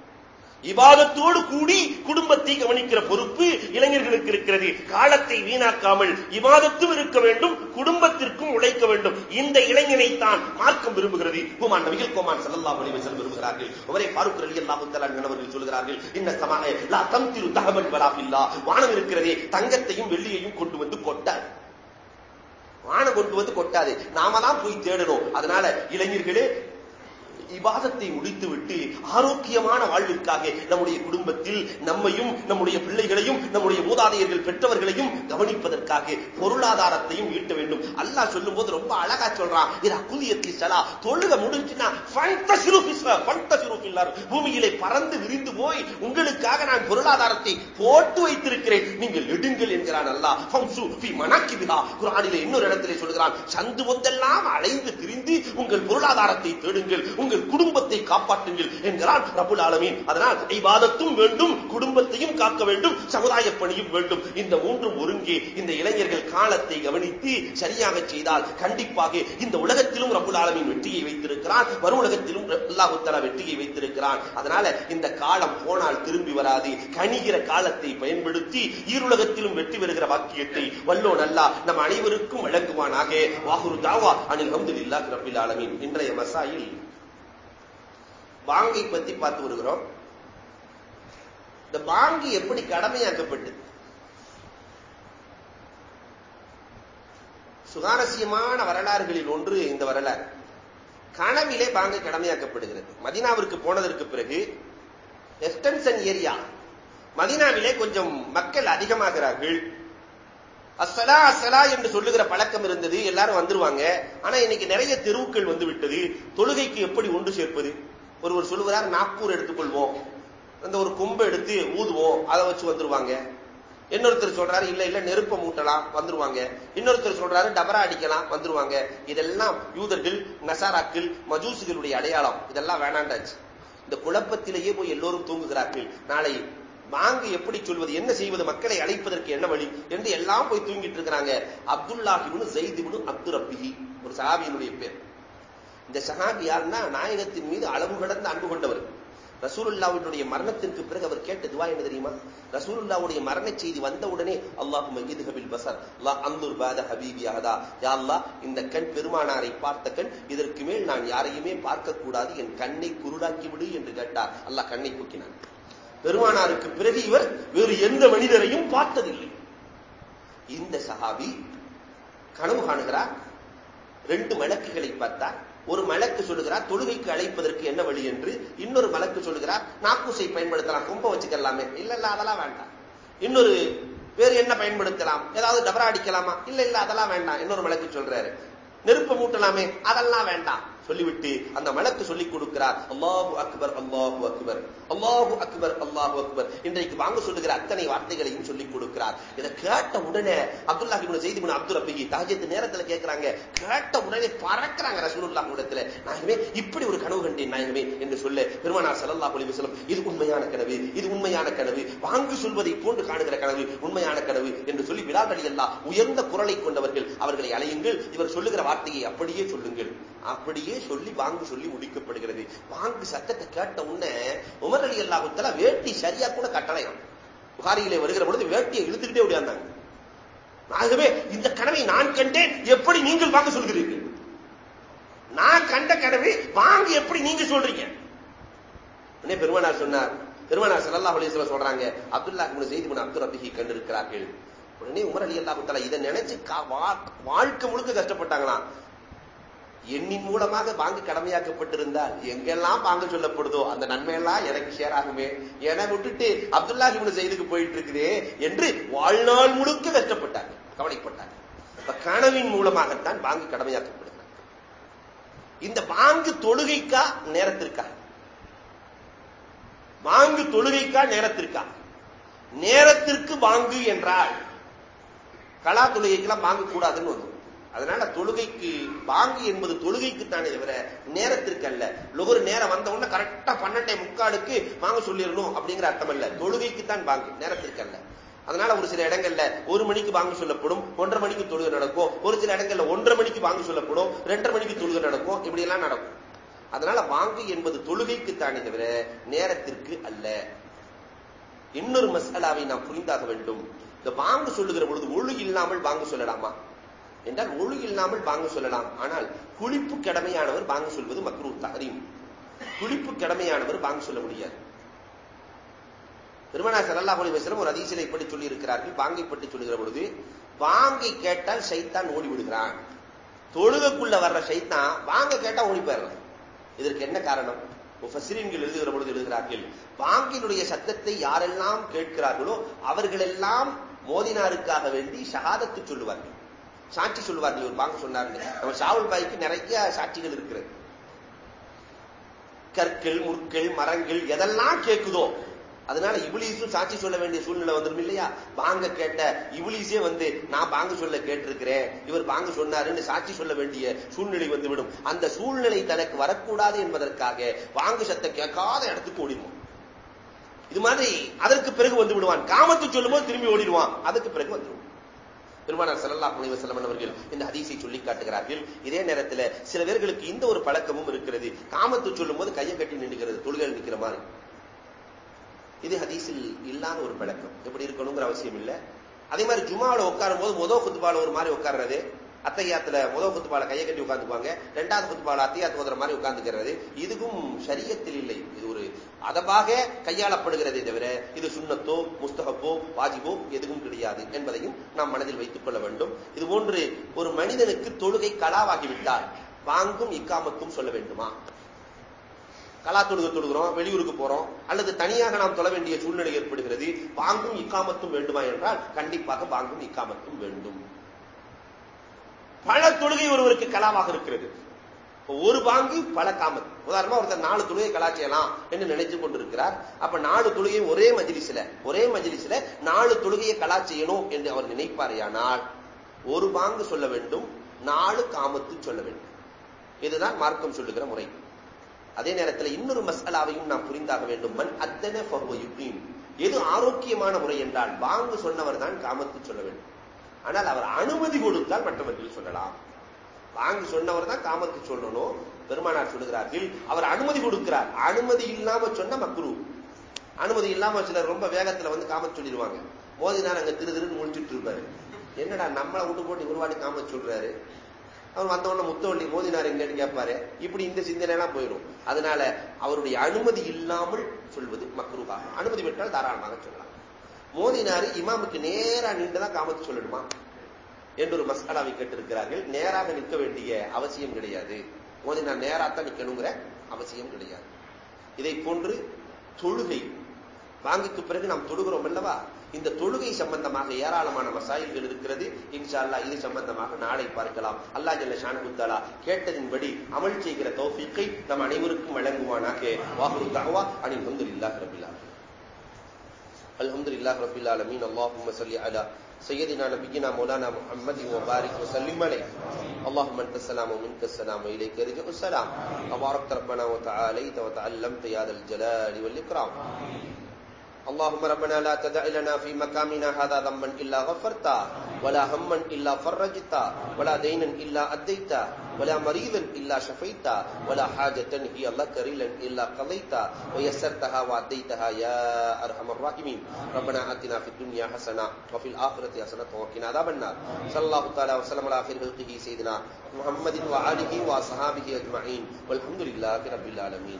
இபாதத்தோடு கூடி குடும்பத்தை கவனிக்கிற பொறுப்பு இளைஞர்களுக்கு இருக்கிறது. காலத்தை வீணாக்காமல் இபாதத்தும் இருக்க வேண்டும் குடும்பத்திற்கும் உழைக்க வேண்டும். இந்த இளைஞனை தான் மார்க்கம் விரும்புகிறது. குமான் நபிகள் குமான் ஸல்லல்லாஹு அலைஹி வஸல்லம் விரும்புகிறார்கள். அவரை ஃபாரூக் ரலியல்லாஹு தஆலா அவர்கள் சொல்கிறார்கள் இன்ன சமாய லா தம்திரு தஹபன் வலா பில்லா வானம் இருக்கிறதே தங்கத்தையும் வெள்ளியையும் கொண்டு வந்து கொட்டார் வானம் கொண்டு வந்து கொட்டாது. நாம தான் போய் தேடணும். அதனால இளைஞர்களே இவாதத்தை முடித்துவிட்டு ஆரோக்கியமான வாழ்விற்காக நம்முடைய குடும்பத்தில் நம்மையும் நம்முடைய பிள்ளைகளையும் நம்முடைய மூதாதையர்கள் பெற்றவர்களையும் கவனிப்பதற்காக பொருளாதாரத்தையும் ஈட்ட வேண்டும். அல்லாஹ் சொல்லும் போது ரொம்ப அழகா சொல்றான். இது அக்குலியத்தி சலா. தொழுக முடிஞ்சுன்னா பூமியிலே பறந்து விரிந்து போய் உங்களுக்காக நான் பொருளாதாரத்தை போட்டு வைத்திருக்கிறேன். நீங்கள் எடுங்கள் என்கிறான் அல்லாஹ். ஃபம்சு ஃபி இன்னொரு இடத்திலே சொல்கிறான் சந்து பொந்தெல்லாம் அலைந்து திரிந்து உங்கள் பொருளாதாரத்தை தேடுங்கள். உங்கள் குடும்பத்தை காப்பாற்றுங்கள் என்கிறான் ரபுல் ஆலமீன். அதனால் ஐவாதத்தும் வேண்டும் குடும்பத்தையும் காக்க வேண்டும் சமுதாய பணியும் வேண்டும். இந்த மூன்றும் ஒருங்கே. இந்த இளைஞர்கள் காலத்தை கவனித்து சரியாக செய்தால் கண்டிப்பாக இந்த உலகத்திலும் ரபுல் ஆலமீன் வெற்றியை வைத்திருக்கிறான் வரும் உலகத்திலும் அல்லாஹுத்தலா வெற்றியை வைத்திருக்கிறான் அதனால இந்த காலம் போனால் திரும்பி வராது. கணிகிற காலத்தை பயன்படுத்தி ஈருலகத்திலும் வெற்றி பெறுகிற வாக்கியத்தை வல்லோ நல்லா நம் அனைவருக்கும் வழங்குவானாக. வாகுரு தாவா. அனில் ஹம்துலில்லாஹி ரப்பில் ஆலமின். இன்றைய மசாயில் பாங்கை பத்தி பார்த்து வருகிறோம். இந்த பாங்கி எப்படி கடமையாக்கப்பட்டது சுவாரஸ்யமான வரலாறுகளில் ஒன்று இந்த வரலாறு. கனவிலே பாங்கு கடமையாக்கப்படுகிறது. மதினாவிற்கு போனதற்கு பிறகு எக்ஸ்டென்ஷன் ஏரியா மதினாவிலே கொஞ்சம் மக்கள் அதிகமாகிறார்கள். அசலா அசலா என்று சொல்லுகிற பழக்கம் இருந்தது. எல்லாரும் வந்துருவாங்க. ஆனா இன்னைக்கு நிறைய தெருவுக்கள் வந்து விட்டது தொழுகைக்கு எப்படி ஒன்று சேர்ப்பது? ஒருவர் சொல்லுகிறார் நாக்பூர் எடுத்துக்கொள்வோம். அந்த ஒரு கொம்பை எடுத்து ஊதுவோம் அதை வச்சு வந்துருவாங்க. இன்னொருத்தர் சொல்றாரு இல்ல இல்ல நெருப்ப மூட்டலாம் வந்துருவாங்க. இன்னொருத்தர் சொல்றாரு டபரா அடிக்கலாம் வந்துருவாங்க. இதெல்லாம் யூதர்கள் நசாராக்கள் மஜூசுகளுடைய அடையாளம். இதெல்லாம் வேணாண்டாச்சு. இந்த குழப்பத்திலேயே போய் எல்லோரும் தூங்குகிறார்கள். நாளை வாங்க எப்படி சொல்வது என்ன செய்வது மக்களை அழைப்பதற்கு என்ன வழி என்று எல்லாம் போய் தூங்கிட்டு இருக்கிறாங்க. அப்துல்லாஹிபுனு ஜெய்திபுனு அப்து ரப்பிஹி ஒரு சஹாபியினுடைய பேர். இந்த சஹாபி யாருன்னா நாயகத்தின் மீது அளவு கடந்த அன்பு கொண்டவர். ரசூலுல்லாவுடைய மரணத்திற்கு பிறகு அவர் கேட்ட துவா என்ன தெரியுமா? ரசூலுல்லாவுடைய மரண செய்தி வந்தவுடனே அல்லாஹு அல்லாஹு மகிதுஹபில் பசர் லா அந்தூர் பாத ஹபீபி அஹதா. யா அல்லாஹ் இந்த கண் பெருமானாரை பார்த்த கண் இதற்கு மேல் நான் யாரையுமே பார்க்க கூடாது என் கண்ணை குருடாக்கி விடு என்று கேட்டார். அல்லாஹ் கண்ணை தூக்கினான். பெருமானாருக்கு பிறகு இவர் வேறு எந்த மனிதரையும் பார்த்ததில்லை. இந்த சஹாபி கனவு காணுகிறார் ரெண்டு வழக்குகளை பார்த்தார். ஒரு மலக்கு சொல்லுகிறார் தொழுகைக்கு அழைப்பதற்கு என்ன வழி என்று இன்னொரு மலக்கு சொல்லுகிறார் நாக்கூசை பயன்படுத்தலாம் கும்ப வச்சுக்கலாமே. இல்ல இல்ல அதெல்லாம் வேண்டாம். இன்னொரு வேறு என்ன பயன்படுத்தலாம்? ஏதாவது டபரா அடிக்கலாமா? இல்ல இல்ல அதெல்லாம் வேண்டாம். இன்னொரு மலக்கு சொல்றாரு. நெருப்பு மூட்டலாமே? அதெல்லாம் வேண்டாம். சொல்லிவிட்டு அந்த மலக்கு சொல்லிக் கொடுக்கிறார். அல்லாஹு அக்பர் அல்லாஹு அக்பர் அல்லாஹு அக்பர் அல்லாஹு அக்பர். இன்றைக்கு வாங்க சொல்லுகிற அத்தனை வார்த்தைகளையும் சொல்லிக் கொடுக்கிறார். இதை கேட்ட உடனே அப்துல்லா இவனு செய்தி பண்ண அப்துல் ரபிகி தகஜத்து நேரத்துல கேட்கிறாங்க கேட்ட உடனே பறக்கிறாங்க ரசூலுல்லா இடத்துல நாயகமே இப்படி ஒரு கனவு கண்டேன் நாயகமே என்று சொல்ல. பெருமானார் ஸல்லல்லாஹு பொலிவு செல்லும் இது உண்மையான கனவு இது உண்மையான கனவு. வாங்கு சொல்வதை போன்று காணுகிற கனவு உண்மையான கனவு என்று சொல்லி பிலால் எல்லாம் உயர்ந்த குரலை கொண்டவர்கள் அவர்களை அழையுங்கள். இவர் சொல்லுகிற வார்த்தையை அப்படியே சொல்லுங்கள். அப்படியே சொல்லி வாங்கு சொல்லி முடிக்கப்படுகிறது. வாங்கு சத்தத்தை கேட்ட உடனே உமர் அலி அல்லாஹுத்தல வேட்டி சரியா கூட கட்டளையாம். புகாரியிலே வருகிற பொழுது வேட்டியை இழுத்துக்கிட்டே ஓடியாந்தாங்க. ஆகவே இந்த கனவை நான் கண்டேன் எப்படி நீங்கள் வாங்க சொல்கிறீர்கள்? நான் கண்ட கனவை வாங்க எப்படி நீங்க சொல்றீங்க? உடனே பெருமானார் சொன்னார் பெருமானார் ஸல்லல்லாஹு ஹலீஸ்ல சொல்றாங்க Abdullah ibn Zaid ibn Abdul Rabbihi கண்டிருக்கிறார்கள். உடனே உமர் அலி அல்லாஹு இதை நினைச்சு வாழ்க்கை முழுக்க கஷ்டப்பட்டாங்களாம். எண்ணின் மூலமாக பாங்கு கடமையாக்கப்பட்டிருந்தால் எங்கெல்லாம் பாங்கு சொல்லப்படுதோ அந்த நன்மையெல்லாம் எனக்கு ஷேர் ஆகுமே. என விட்டுட்டு அப்துல்லா இவனு செய்துக்கு போயிட்டு இருக்குதே என்று வாழ்நாள் முழுக்க கஷ்டப்பட்டாங்க கவலைப்பட்டாங்க. இப்ப கனவின் மூலமாகத்தான் பாங்கு கடமையாக்கப்படுகிறார் இந்த பாங்கு தொழுகைக்கா நேரத்திற்கா? பாங்கு தொழுகைக்கா நேரத்திற்கா? நேரத்திற்கு பாங்கு என்றால் கலா தொழுகைக்கெல்லாம் பாங்கு கூடாதுன்னு வந்து அதனால தொழுகைக்கு பாங்கு என்பது தொழுகைக்கு தானே தவிர நேரத்திற்கு அல்ல. லொகர் நேரம் வந்த உடனே கரெக்டா பன்னெண்டே முக்காலுக்கு வாங்க சொல்லிடணும் அப்படிங்கிற அர்த்தம் அல்ல. தொழுகைக்கு தான் வாங்கு நேரத்திற்கு அல்ல. அதனால ஒரு சில இடங்கள்ல ஒரு மணிக்கு வாங்க சொல்லப்படும் ஒன்றரை மணிக்கு தொழுகை நடக்கும் ஒரு சில இடங்கள்ல ஒன்றரை மணிக்கு வாங்க சொல்லப்படும் ரெண்டரை மணிக்கு தொழுகை நடக்கும் இப்படி எல்லாம் நடக்கும். அதனால வாங்கு என்பது தொழுகைக்கு தானே தவிர நேரத்திற்கு அல்ல. இன்னொரு மசாலாவை நாம் புரிந்தாக வேண்டும். இந்த வாங்கு சொல்லுகிற பொழுது ஒழு இல்லாமல் வாங்க சொல்லலாமா? என்றால் ஒழு இல்லாமல் வாங்க சொல்லலாம். ஆனால் குளிப்பு கடமையானவர் வாங்க சொல்வது மக்ரூ தகரீம் குளிப்பு கடமையானவர் வாங்க சொல்ல முடியாது. பெருமனா சரல்லா அலைஹி ஒரு அதிசயில இப்படி சொல்லி இருக்கிறார்கள் வாங்கை பற்றி சொல்லுகிற பொழுது வாங்கை கேட்டால் சைத்தான் ஓடி விடுகிறான். தொழுகக்குள்ள வர்ற சைத்தான் வாங்க கேட்டா ஓடி போயிடலாம் இதற்கு என்ன காரணம்? முஃபஸ்ஸிரீன்கள் எழுதுகிற பொழுது எழுதுகிறார்கள் வாங்கினுடைய சத்தத்தை யாரெல்லாம் கேட்கிறார்களோ அவர்களெல்லாம் மோதினாருக்காக வேண்டி ஷஹாதத்து சொல்லுவார்கள். சாட்சி சொல்லுவார்கள் ஒரு பாங்க சொன்னார்கள் நம்ம சாவல் பாய்க்கு நிறைய சாட்சிகள் இருக்கிறது. கற்கள் முற்கள் மரங்கள் எதெல்லாம் கேட்குதோ அதனால இவ்ளீஸும் சாட்சி சொல்ல வேண்டிய சூழ்நிலை வந்துடும் இல்லையா? பாங்க கேட்ட இவ்ளீஸே வந்து நான் பாங்க சொல்ல கேட்டிருக்கிறேன். இவர் பாங்க சொன்னாருன்னு சாட்சி சொல்ல வேண்டிய சூழ்நிலை வந்துவிடும். அந்த சூழ்நிலை தனக்கு வரக்கூடாது என்பதற்காக வாங்கு சத்த கேட்காத இடத்துக்கு ஓடிடுவோம். இது மாதிரி அதற்கு பிறகு வந்து விடுவான். காமத்து சொல்லும்போது திரும்பி ஓடிடுவான். அதுக்கு பிறகு வந்துடுவான் பெருமானார் செல்லல்லா புனிவ செல்லமன் அவர்கள் இந்த ஹதீஸை சொல்லி காட்டுகிறார்கள். இதே நேரத்தில் சில பேர்களுக்கு இந்த ஒரு பழக்கமும் இருக்கிறது. காமத்து சொல்லும் போது கையை கட்டி நின்றுகிறது தொழுகை நிற்கிற மாதிரி. இது ஹதீஸில் இல்லாத ஒரு பழக்கம். எப்படி இருக்கணுங்கிற அவசியம் இல்லை. அதே மாதிரி ஜுமாவில் உட்காரும் போது முதல் குத்துபால ஒரு மாதிரி உட்கார்றது. அத்தையாத்துல முதல் குத்துபால கையை கட்டி உட்காந்துக்குவாங்க ரெண்டாவது குத்துபால அத்தையாத்து ஓதுற மாதிரி உட்காந்துக்கிறது இதுக்கும் சரியத்தில் இல்லை. இது ஒரு அதவாக கையாளப்படுகிறதே தவிர இது சுண்ணத்தோ முஸ்தகப்போ வாஜிபோ எதுவும் கிடையாது என்பதையும் நாம் மனதில் வைத்துக் கொள்ள வேண்டும். இது போன்று ஒரு மனிதனுக்கு தொழுகை கலாவாகிவிட்டால் வாங்கும் இக்காமத்தும் சொல்ல வேண்டுமா? கலா தொழுக தொழுகிறோம் வெளியூருக்கு போறோம் அல்லது தனியாக நாம் தொழ வேண்டிய சூழ்நிலை ஏற்படுகிறது வாங்கும் இக்காமத்தும் வேண்டுமா என்றால் கண்டிப்பாக வாங்கும் இக்காமத்தும் வேண்டும். பல தொழுகை ஒருவருக்கு கலாவாக இருக்கிறது. ஒரு பாங்கு பல காமத். உதாரணமா ஒருத்தர் நாலு தொழுகை கலா செய்யலாம் என்று நினைத்துக் கொண்டிருக்கிறார். அப்ப நாலு தொழுகை ஒரே மஜிலிசில ஒரே மஜிலிசில நாலு தொழுகையை கலா செய்யணும் என்று அவர் நினைப்பாரையானால் ஒரு பாங்கு சொல்ல வேண்டும் நாலு காமத்து சொல்ல வேண்டும். இதுதான் மார்க்கம் சொல்லுகிற முறை. அதே நேரத்தில் இன்னொரு மசாலாவையும் நாம் புரிந்தாக வேண்டும். மண் அத்தன எது ஆரோக்கியமான முறை என்றால் பாங்கு சொன்னவர் தான் காமத்து சொல்ல வேண்டும். ஆனால் அவர் அனுமதி கொடுத்தால் மற்றவர்கள் சொல்லலாம். வாங்கி சொன்னவர் தான் காமத்து சொல்லணும். பெருமானார் சொல்லுகிறார்கள் அவர் அனுமதி கொடுக்கிறார். அனுமதி இல்லாம சொன்ன மக்ரு. அனுமதி இல்லாம சிலர் ரொம்ப வேகத்துல வந்து காமத்து சொல்லிடுவாங்க. மோதினார் அங்க திரு திருன்னு முடிச்சுட்டு இருப்பாரு. என்னடா நம்மளை விட்டு போட்டு இவருவாடி காமத்து சொல்றாரு? அவர் வந்தவொடனே முத்தவள்ளி மோதினார் எங்கன்னு கேட்பாரு. இப்படி இந்த சிந்தனைலாம் போயிடும். அதனால அவருடைய அனுமதி இல்லாமல் சொல்வது மக்ரூகாகும் அனுமதி பெற்றால் தாராளமாக சொல்லலாம். மோதினாரு இமாமுக்கு நேரா நின்றுதான் காமத்து சொல்லணுமா? என்று ஒரு மசாலாவை கேட்டிருக்கிறார்கள். நேராக நிற்க வேண்டிய அவசியம் கிடையாது. மோதினார் நேராத்தான் நிற்கணுங்கிற அவசியம் கிடையாது. இதை போன்று தொழுகை. வாங்கிக்கு பிறகு நாம் தொழுகிறோம் அல்லவா? இந்த தொழுகை சம்பந்தமாக ஏராளமான மசாயில்கள் இருக்கிறது. இன்ஷா அல்லா இது சம்பந்தமாக நாளை பார்க்கலாம். அல்லா ஜல்ல ஷானகுத்தாலா கேட்டதின்படி அமல் செய்கிற தோஃபிக்கை நம் அனைவருக்கும் வழங்குவானாக. வாகுரு தகவா அணி ஹந்து இல்லாஹ் الحمد لله رب العالمين اللهم صل على سيدنا نبينا مولانا محمد وبارك وسلم عليه اللهم انت السلام ومنك السلام واليك رجع السلام. تبارك ربنا وتعاليت وتعلمت يا ذا الجلال والاكرام اللهم ربنا لا تدع لنا في مقامنا هذا ذنبا إلا غفرته ولا هما إلا فرجته ولا دينا إلا أديته ولا مريضا إلا شفيته ولا حاجة هي لك رلا إلا قضيتها ويسرتها وأديتها يا أرحم الراحمين. ربنا آتنا في الدنيا حسنة وفي الآخرة حسنة وقنا عذاب النار. صلى الله تعالى وسلم على خير خلقه سيدنا محمد وآله وصحابه أجمعين والحمد لله رب العالمين.